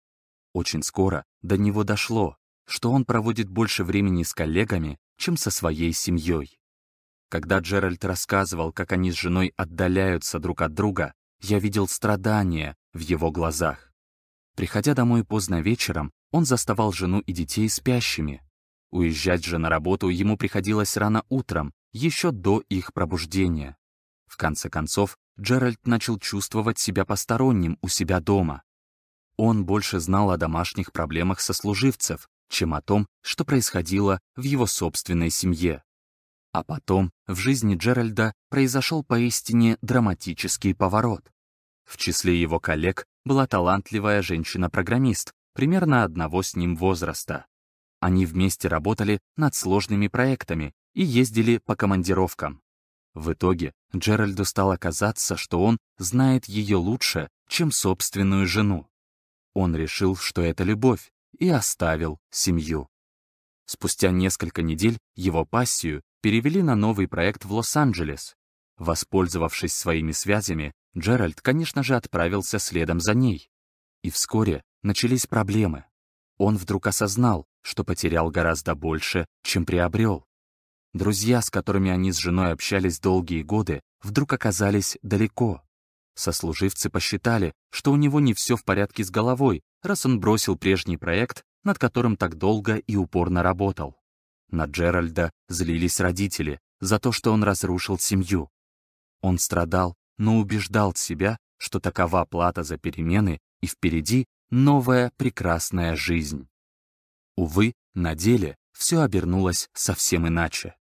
Очень скоро до него дошло, что он проводит больше времени с коллегами, чем со своей семьей. Когда Джеральд рассказывал, как они с женой отдаляются друг от друга, я видел страдания в его глазах. Приходя домой поздно вечером, он заставал жену и детей спящими. Уезжать же на работу ему приходилось рано утром, еще до их пробуждения. В конце концов, Джеральд начал чувствовать себя посторонним у себя дома. Он больше знал о домашних проблемах сослуживцев, чем о том, что происходило в его собственной семье. А потом в жизни Джеральда произошел поистине драматический поворот. В числе его коллег была талантливая женщина-программист, примерно одного с ним возраста. Они вместе работали над сложными проектами и ездили по командировкам. В итоге Джеральду стало казаться, что он знает ее лучше, чем собственную жену. Он решил, что это любовь, и оставил семью. Спустя несколько недель его пассию перевели на новый проект в Лос-Анджелес. Воспользовавшись своими связями, Джеральд, конечно же, отправился следом за ней. И вскоре начались проблемы. Он вдруг осознал, что потерял гораздо больше, чем приобрел. Друзья, с которыми они с женой общались долгие годы, вдруг оказались далеко. Сослуживцы посчитали, что у него не все в порядке с головой, раз он бросил прежний проект, над которым так долго и упорно работал. На Джеральда злились родители за то, что он разрушил семью. Он страдал но убеждал себя, что такова плата за перемены и впереди новая прекрасная жизнь. Увы, на деле все обернулось совсем иначе.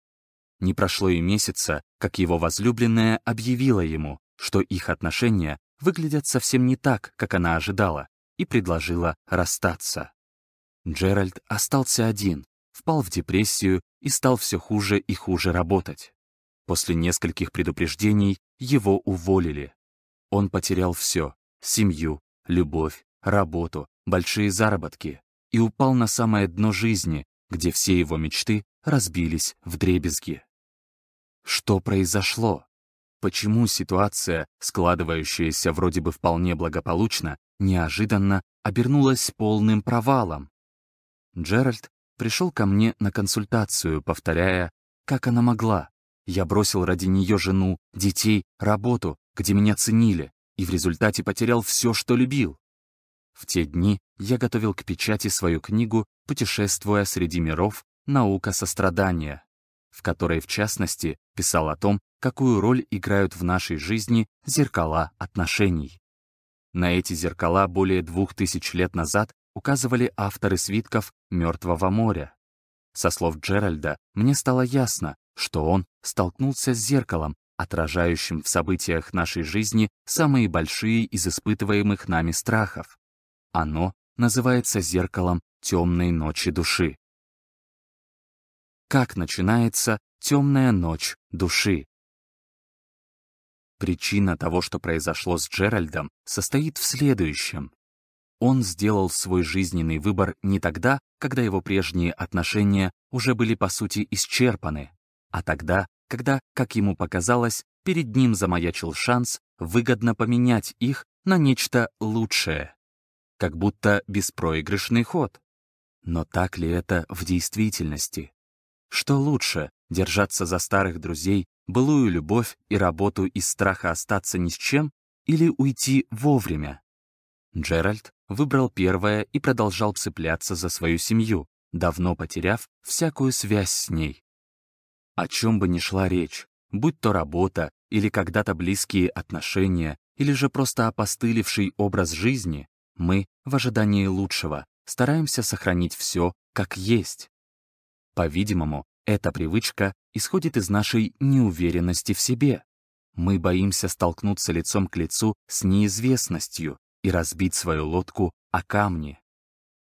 Не прошло и месяца, как его возлюбленная объявила ему, что их отношения выглядят совсем не так, как она ожидала, и предложила расстаться. Джеральд остался один, впал в депрессию и стал все хуже и хуже работать. После нескольких предупреждений его уволили. Он потерял все семью, любовь, работу, большие заработки и упал на самое дно жизни, где все его мечты разбились в дребезги. Что произошло? Почему ситуация, складывающаяся вроде бы вполне благополучно, неожиданно обернулась полным провалом? Джеральд пришел ко мне на консультацию, повторяя, как она могла. Я бросил ради нее жену, детей, работу, где меня ценили, и в результате потерял все, что любил. В те дни я готовил к печати свою книгу «Путешествуя среди миров. Наука сострадания», в которой, в частности, писал о том, какую роль играют в нашей жизни зеркала отношений. На эти зеркала более двух тысяч лет назад указывали авторы свитков «Мертвого моря». Со слов Джеральда мне стало ясно, что он столкнулся с зеркалом, отражающим в событиях нашей жизни самые большие из испытываемых нами страхов. Оно называется зеркалом темной ночи души. Как начинается темная ночь души? Причина того, что произошло с Джеральдом, состоит в следующем. Он сделал свой жизненный выбор не тогда, когда его прежние отношения уже были по сути исчерпаны, а тогда, когда, как ему показалось, перед ним замаячил шанс выгодно поменять их на нечто лучшее. Как будто беспроигрышный ход. Но так ли это в действительности? Что лучше, держаться за старых друзей былую любовь и работу из страха остаться ни с чем или уйти вовремя. Джеральд выбрал первое и продолжал цепляться за свою семью, давно потеряв всякую связь с ней. О чем бы ни шла речь, будь то работа или когда-то близкие отношения, или же просто опостылевший образ жизни, мы, в ожидании лучшего, стараемся сохранить все как есть. По-видимому, эта привычка исходит из нашей неуверенности в себе. Мы боимся столкнуться лицом к лицу с неизвестностью и разбить свою лодку о камни.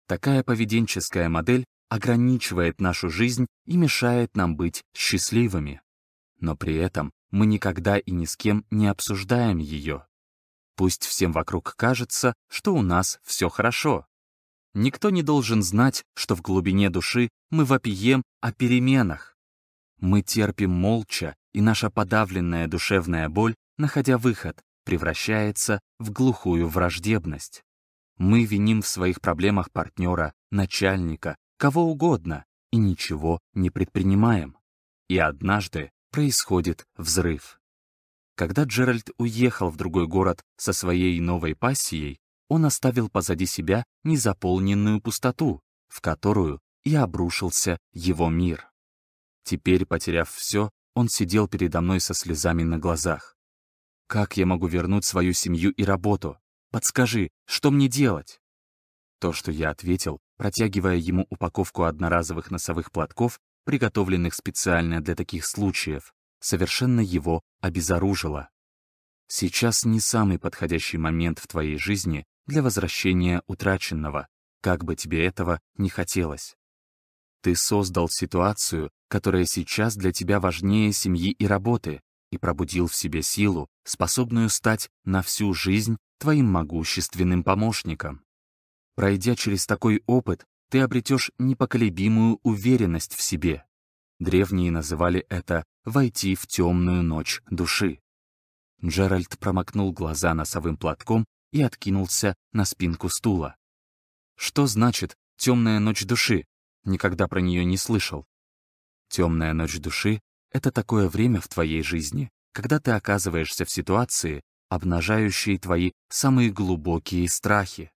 Такая поведенческая модель ограничивает нашу жизнь и мешает нам быть счастливыми. Но при этом мы никогда и ни с кем не обсуждаем ее. Пусть всем вокруг кажется, что у нас все хорошо. Никто не должен знать, что в глубине души мы вопием о переменах. Мы терпим молча, и наша подавленная душевная боль, находя выход, превращается в глухую враждебность. Мы виним в своих проблемах партнера, начальника, кого угодно, и ничего не предпринимаем. И однажды происходит взрыв. Когда Джеральд уехал в другой город со своей новой пассией, он оставил позади себя незаполненную пустоту, в которую и обрушился его мир. Теперь, потеряв все, он сидел передо мной со слезами на глазах. «Как я могу вернуть свою семью и работу? Подскажи, что мне делать?» То, что я ответил, протягивая ему упаковку одноразовых носовых платков, приготовленных специально для таких случаев, совершенно его обезоружило. Сейчас не самый подходящий момент в твоей жизни для возвращения утраченного, как бы тебе этого не хотелось. Ты создал ситуацию, которая сейчас для тебя важнее семьи и работы, и пробудил в себе силу, способную стать на всю жизнь твоим могущественным помощником. Пройдя через такой опыт, ты обретешь непоколебимую уверенность в себе. Древние называли это «войти в темную ночь души». Джеральд промокнул глаза носовым платком и откинулся на спинку стула. Что значит «темная ночь души»? никогда про нее не слышал. Темная ночь души — это такое время в твоей жизни, когда ты оказываешься в ситуации, обнажающей твои самые глубокие страхи.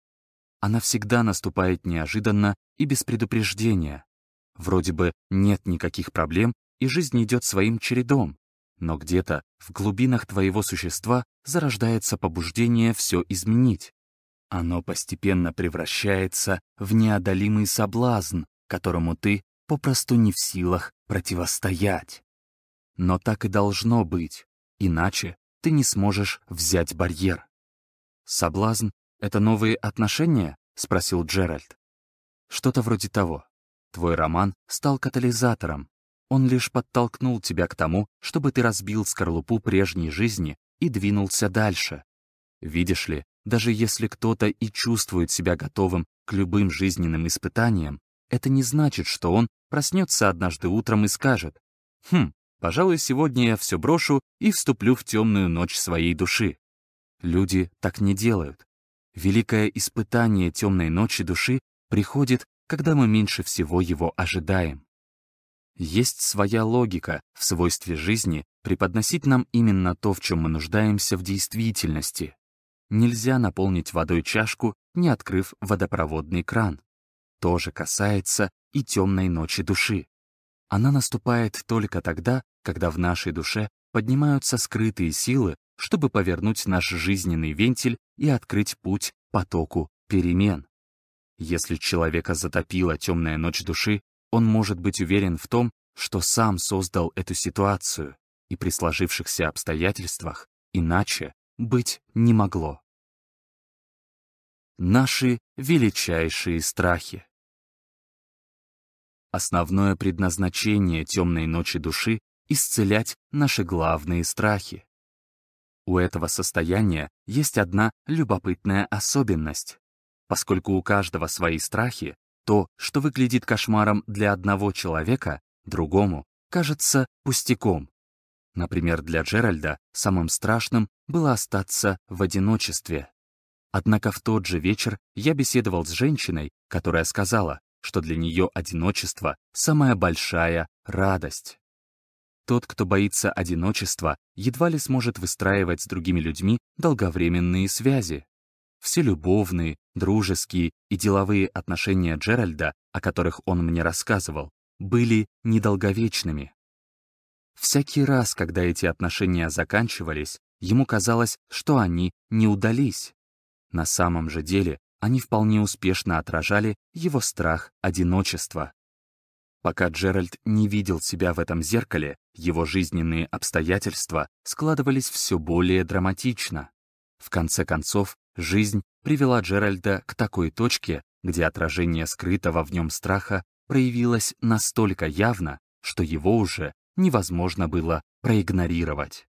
Она всегда наступает неожиданно и без предупреждения. Вроде бы нет никаких проблем, и жизнь идет своим чередом, но где-то в глубинах твоего существа зарождается побуждение все изменить. Оно постепенно превращается в неодолимый соблазн, которому ты попросту не в силах противостоять. Но так и должно быть, иначе ты не сможешь взять барьер. «Соблазн — это новые отношения?» — спросил Джеральд. «Что-то вроде того. Твой роман стал катализатором. Он лишь подтолкнул тебя к тому, чтобы ты разбил скорлупу прежней жизни и двинулся дальше. Видишь ли, даже если кто-то и чувствует себя готовым к любым жизненным испытаниям, это не значит, что он проснется однажды утром и скажет «Хм, пожалуй, сегодня я все брошу и вступлю в темную ночь своей души». Люди так не делают. Великое испытание темной ночи души приходит, когда мы меньше всего его ожидаем. Есть своя логика в свойстве жизни преподносить нам именно то, в чем мы нуждаемся в действительности. Нельзя наполнить водой чашку, не открыв водопроводный кран. То же касается и темной ночи души. Она наступает только тогда, когда в нашей душе поднимаются скрытые силы, чтобы повернуть наш жизненный вентиль и открыть путь потоку перемен. Если человека затопила темная ночь души, он может быть уверен в том, что сам создал эту ситуацию, и при сложившихся обстоятельствах иначе быть не могло. Наши величайшие страхи Основное предназначение темной ночи души — исцелять наши главные страхи. У этого состояния есть одна любопытная особенность. Поскольку у каждого свои страхи, то, что выглядит кошмаром для одного человека, другому кажется пустяком. Например, для Джеральда самым страшным было остаться в одиночестве. Однако в тот же вечер я беседовал с женщиной, которая сказала, что для нее одиночество — самая большая радость. Тот, кто боится одиночества, едва ли сможет выстраивать с другими людьми долговременные связи. Все любовные, дружеские и деловые отношения Джеральда, о которых он мне рассказывал, были недолговечными. Всякий раз, когда эти отношения заканчивались, ему казалось, что они не удались. На самом же деле они вполне успешно отражали его страх одиночества. Пока Джеральд не видел себя в этом зеркале, его жизненные обстоятельства складывались все более драматично. В конце концов, жизнь привела Джеральда к такой точке, где отражение скрытого в нем страха проявилось настолько явно, что его уже невозможно было проигнорировать.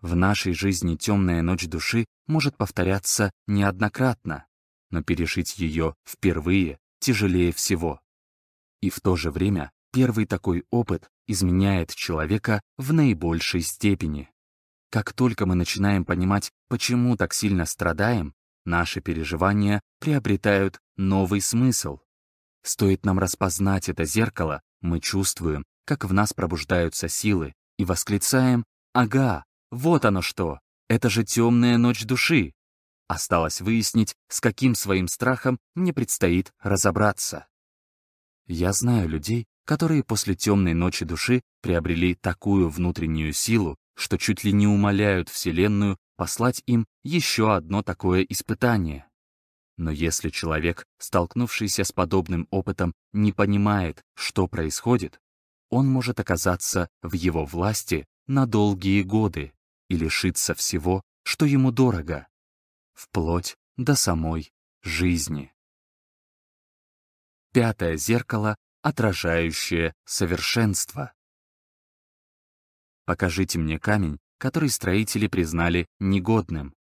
В нашей жизни темная ночь души может повторяться неоднократно, но пережить ее впервые тяжелее всего. И в то же время первый такой опыт изменяет человека в наибольшей степени. Как только мы начинаем понимать, почему так сильно страдаем, наши переживания приобретают новый смысл. Стоит нам распознать это зеркало, мы чувствуем, как в нас пробуждаются силы, и восклицаем «Ага, вот оно что! Это же темная ночь души!» Осталось выяснить, с каким своим страхом мне предстоит разобраться. Я знаю людей, которые после темной ночи души приобрели такую внутреннюю силу, что чуть ли не умоляют Вселенную послать им еще одно такое испытание. Но если человек, столкнувшийся с подобным опытом, не понимает, что происходит, он может оказаться в его власти на долгие годы и лишиться всего, что ему дорого, вплоть до самой жизни. Пятое зеркало, отражающее совершенство. Покажите мне камень, который строители признали негодным.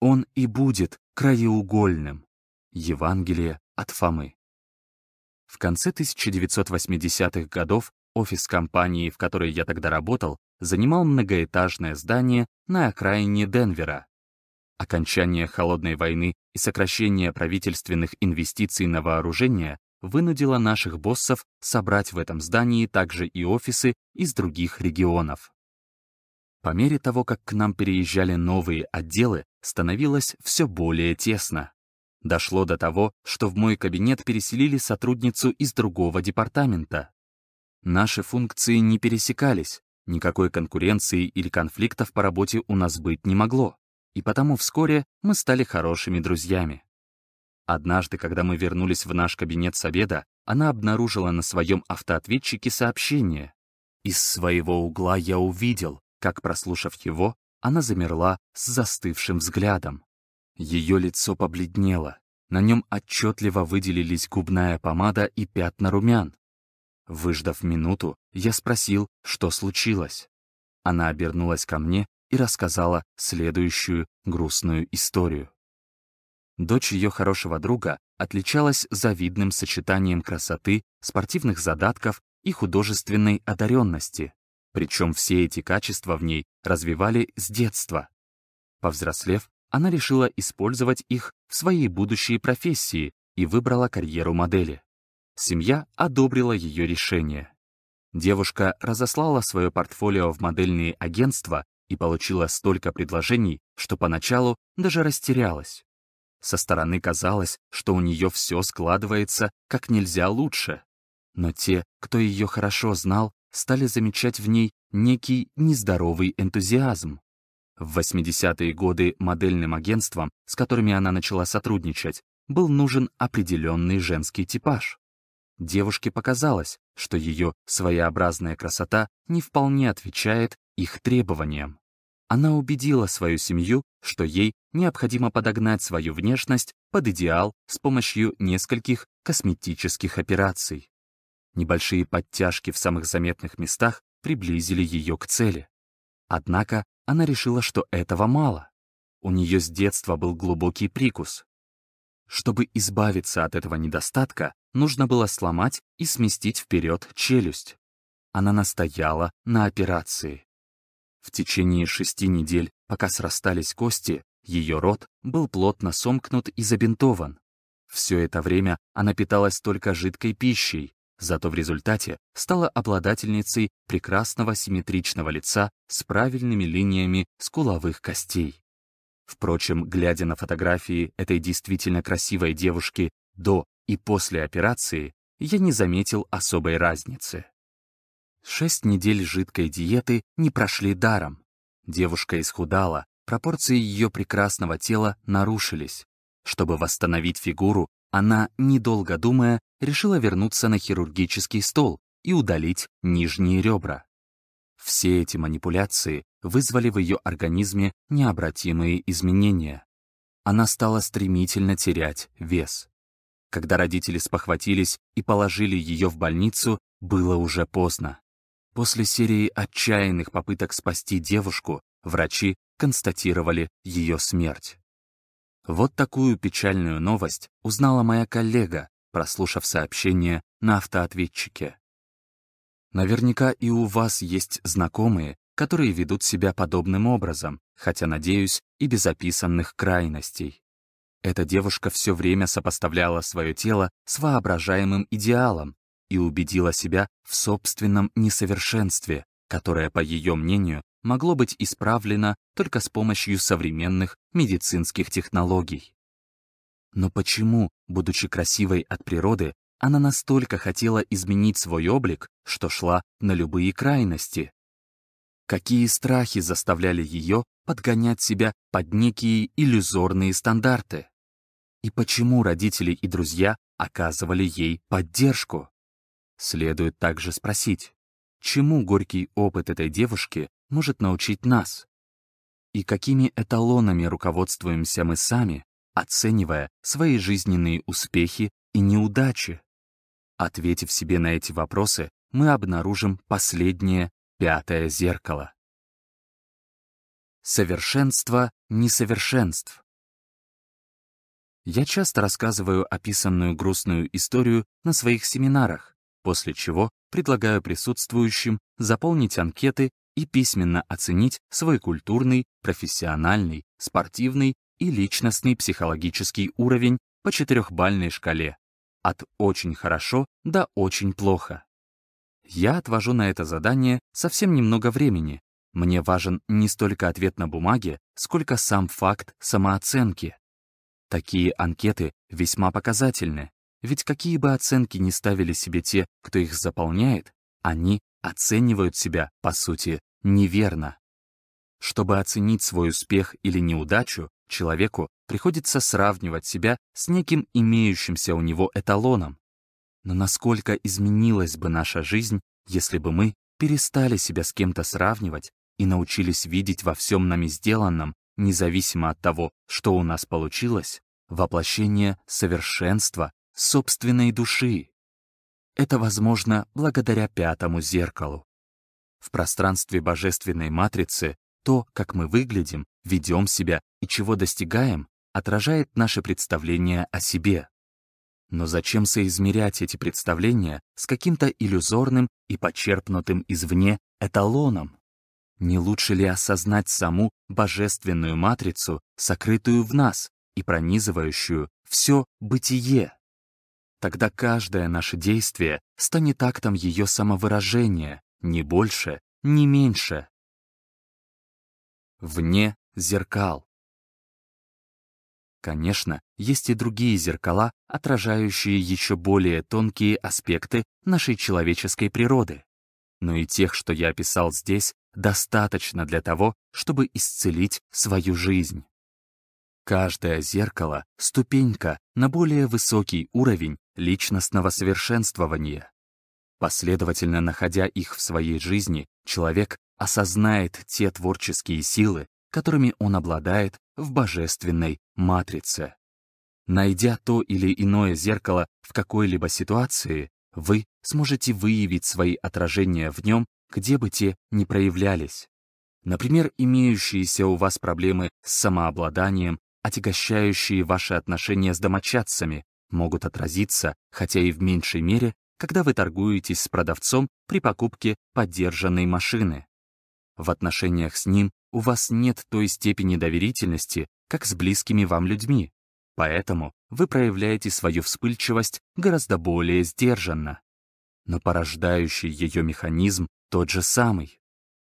Он и будет краеугольным. Евангелие от Фомы. В конце 1980-х годов офис компании, в которой я тогда работал, занимал многоэтажное здание на окраине Денвера. Окончание холодной войны и сокращение правительственных инвестиций на вооружение вынудила наших боссов собрать в этом здании также и офисы из других регионов. По мере того, как к нам переезжали новые отделы, становилось все более тесно. Дошло до того, что в мой кабинет переселили сотрудницу из другого департамента. Наши функции не пересекались, никакой конкуренции или конфликтов по работе у нас быть не могло, и потому вскоре мы стали хорошими друзьями. Однажды, когда мы вернулись в наш кабинет с обеда, она обнаружила на своем автоответчике сообщение. Из своего угла я увидел, как, прослушав его, она замерла с застывшим взглядом. Ее лицо побледнело, на нем отчетливо выделились губная помада и пятна румян. Выждав минуту, я спросил, что случилось. Она обернулась ко мне и рассказала следующую грустную историю. Дочь ее хорошего друга отличалась завидным сочетанием красоты, спортивных задатков и художественной одаренности. Причем все эти качества в ней развивали с детства. Повзрослев, она решила использовать их в своей будущей профессии и выбрала карьеру модели. Семья одобрила ее решение. Девушка разослала свое портфолио в модельные агентства и получила столько предложений, что поначалу даже растерялась. Со стороны казалось, что у нее все складывается как нельзя лучше. Но те, кто ее хорошо знал, стали замечать в ней некий нездоровый энтузиазм. В 80-е годы модельным агентствам, с которыми она начала сотрудничать, был нужен определенный женский типаж. Девушке показалось, что ее своеобразная красота не вполне отвечает их требованиям. Она убедила свою семью, что ей необходимо подогнать свою внешность под идеал с помощью нескольких косметических операций. Небольшие подтяжки в самых заметных местах приблизили ее к цели. Однако она решила, что этого мало. У нее с детства был глубокий прикус. Чтобы избавиться от этого недостатка, нужно было сломать и сместить вперед челюсть. Она настояла на операции. В течение шести недель, пока срастались кости, ее рот был плотно сомкнут и забинтован. Все это время она питалась только жидкой пищей, зато в результате стала обладательницей прекрасного симметричного лица с правильными линиями скуловых костей. Впрочем, глядя на фотографии этой действительно красивой девушки до и после операции, я не заметил особой разницы. Шесть недель жидкой диеты не прошли даром. Девушка исхудала, пропорции ее прекрасного тела нарушились. Чтобы восстановить фигуру, она, недолго думая, решила вернуться на хирургический стол и удалить нижние ребра. Все эти манипуляции вызвали в ее организме необратимые изменения. Она стала стремительно терять вес. Когда родители спохватились и положили ее в больницу, было уже поздно. После серии отчаянных попыток спасти девушку, врачи констатировали ее смерть. Вот такую печальную новость узнала моя коллега, прослушав сообщение на автоответчике. Наверняка и у вас есть знакомые, которые ведут себя подобным образом, хотя, надеюсь, и без описанных крайностей. Эта девушка все время сопоставляла свое тело с воображаемым идеалом, и убедила себя в собственном несовершенстве, которое, по ее мнению, могло быть исправлено только с помощью современных медицинских технологий. Но почему, будучи красивой от природы, она настолько хотела изменить свой облик, что шла на любые крайности? Какие страхи заставляли ее подгонять себя под некие иллюзорные стандарты? И почему родители и друзья оказывали ей поддержку? Следует также спросить, чему горький опыт этой девушки может научить нас? И какими эталонами руководствуемся мы сами, оценивая свои жизненные успехи и неудачи? Ответив себе на эти вопросы, мы обнаружим последнее, пятое зеркало. Совершенство несовершенств. Я часто рассказываю описанную грустную историю на своих семинарах, после чего предлагаю присутствующим заполнить анкеты и письменно оценить свой культурный, профессиональный, спортивный и личностный психологический уровень по четырехбальной шкале от «очень хорошо» до «очень плохо». Я отвожу на это задание совсем немного времени. Мне важен не столько ответ на бумаге, сколько сам факт самооценки. Такие анкеты весьма показательны, ведь какие бы оценки ни ставили себе те, кто их заполняет, они оценивают себя, по сути, неверно. Чтобы оценить свой успех или неудачу, человеку приходится сравнивать себя с неким имеющимся у него эталоном. Но насколько изменилась бы наша жизнь, если бы мы перестали себя с кем-то сравнивать и научились видеть во всем нами сделанном, независимо от того, что у нас получилось, воплощение совершенства собственной души. Это возможно благодаря пятому зеркалу. В пространстве божественной матрицы То, как мы выглядим, ведем себя и чего достигаем, отражает наше представление о себе. Но зачем соизмерять эти представления с каким-то иллюзорным и почерпнутым извне эталоном? Не лучше ли осознать саму божественную матрицу, сокрытую в нас и пронизывающую все бытие? Тогда каждое наше действие станет актом ее самовыражения, не больше, не меньше. Вне зеркал. Конечно, есть и другие зеркала, отражающие еще более тонкие аспекты нашей человеческой природы. Но и тех, что я описал здесь, достаточно для того, чтобы исцелить свою жизнь. Каждое зеркало — ступенька на более высокий уровень личностного совершенствования. Последовательно находя их в своей жизни, человек осознает те творческие силы, которыми он обладает в божественной матрице. Найдя то или иное зеркало в какой-либо ситуации, вы сможете выявить свои отражения в нем, где бы те ни проявлялись. Например, имеющиеся у вас проблемы с самообладанием, отягощающие ваши отношения с домочадцами, могут отразиться, хотя и в меньшей мере, когда вы торгуетесь с продавцом при покупке поддержанной машины. В отношениях с ним у вас нет той степени доверительности, как с близкими вам людьми, поэтому вы проявляете свою вспыльчивость гораздо более сдержанно. Но порождающий ее механизм тот же самый.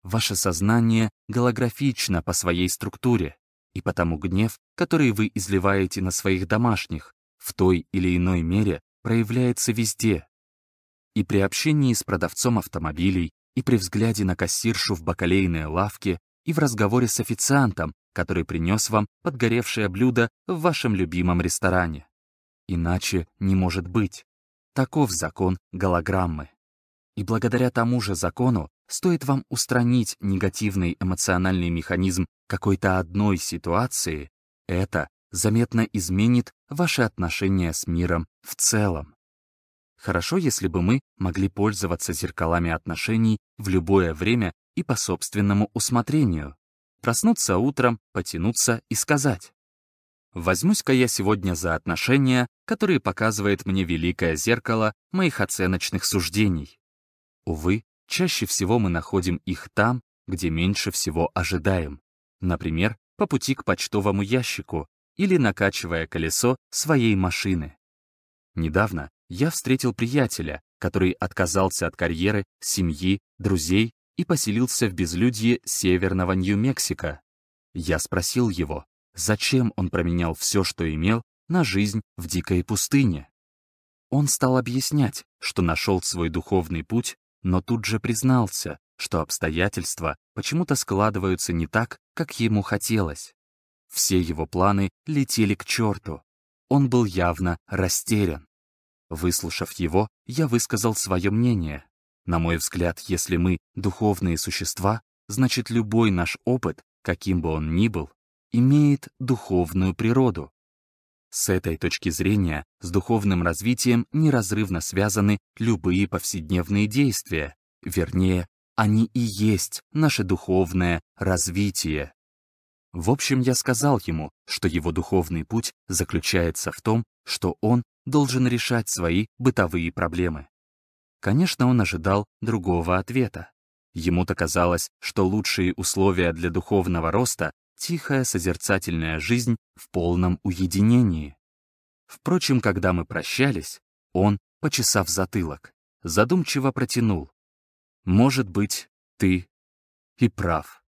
Ваше сознание голографично по своей структуре, и потому гнев, который вы изливаете на своих домашних, в той или иной мере проявляется везде. И при общении с продавцом автомобилей, и при взгляде на кассиршу в бакалейной лавке, и в разговоре с официантом, который принес вам подгоревшее блюдо в вашем любимом ресторане. Иначе не может быть. Таков закон голограммы. И благодаря тому же закону стоит вам устранить негативный эмоциональный механизм какой-то одной ситуации, это заметно изменит ваши отношения с миром в целом. Хорошо, если бы мы могли пользоваться зеркалами отношений в любое время и по собственному усмотрению. Проснуться утром, потянуться и сказать. Возьмусь-ка я сегодня за отношения, которые показывает мне великое зеркало моих оценочных суждений. Увы, чаще всего мы находим их там, где меньше всего ожидаем. Например, по пути к почтовому ящику или накачивая колесо своей машины. Недавно я встретил приятеля, который отказался от карьеры, семьи, друзей и поселился в безлюдье северного Нью-Мексико. Я спросил его, зачем он променял все, что имел, на жизнь в дикой пустыне. Он стал объяснять, что нашел свой духовный путь, но тут же признался, что обстоятельства почему-то складываются не так, как ему хотелось. Все его планы летели к черту. Он был явно растерян. Выслушав его, я высказал свое мнение. На мой взгляд, если мы духовные существа, значит любой наш опыт, каким бы он ни был, имеет духовную природу. С этой точки зрения с духовным развитием неразрывно связаны любые повседневные действия, вернее, они и есть наше духовное развитие. В общем, я сказал ему, что его духовный путь заключается в том, что он должен решать свои бытовые проблемы. Конечно, он ожидал другого ответа. Ему-то казалось, что лучшие условия для духовного роста — тихая созерцательная жизнь в полном уединении. Впрочем, когда мы прощались, он, почесав затылок, задумчиво протянул. «Может быть, ты и прав».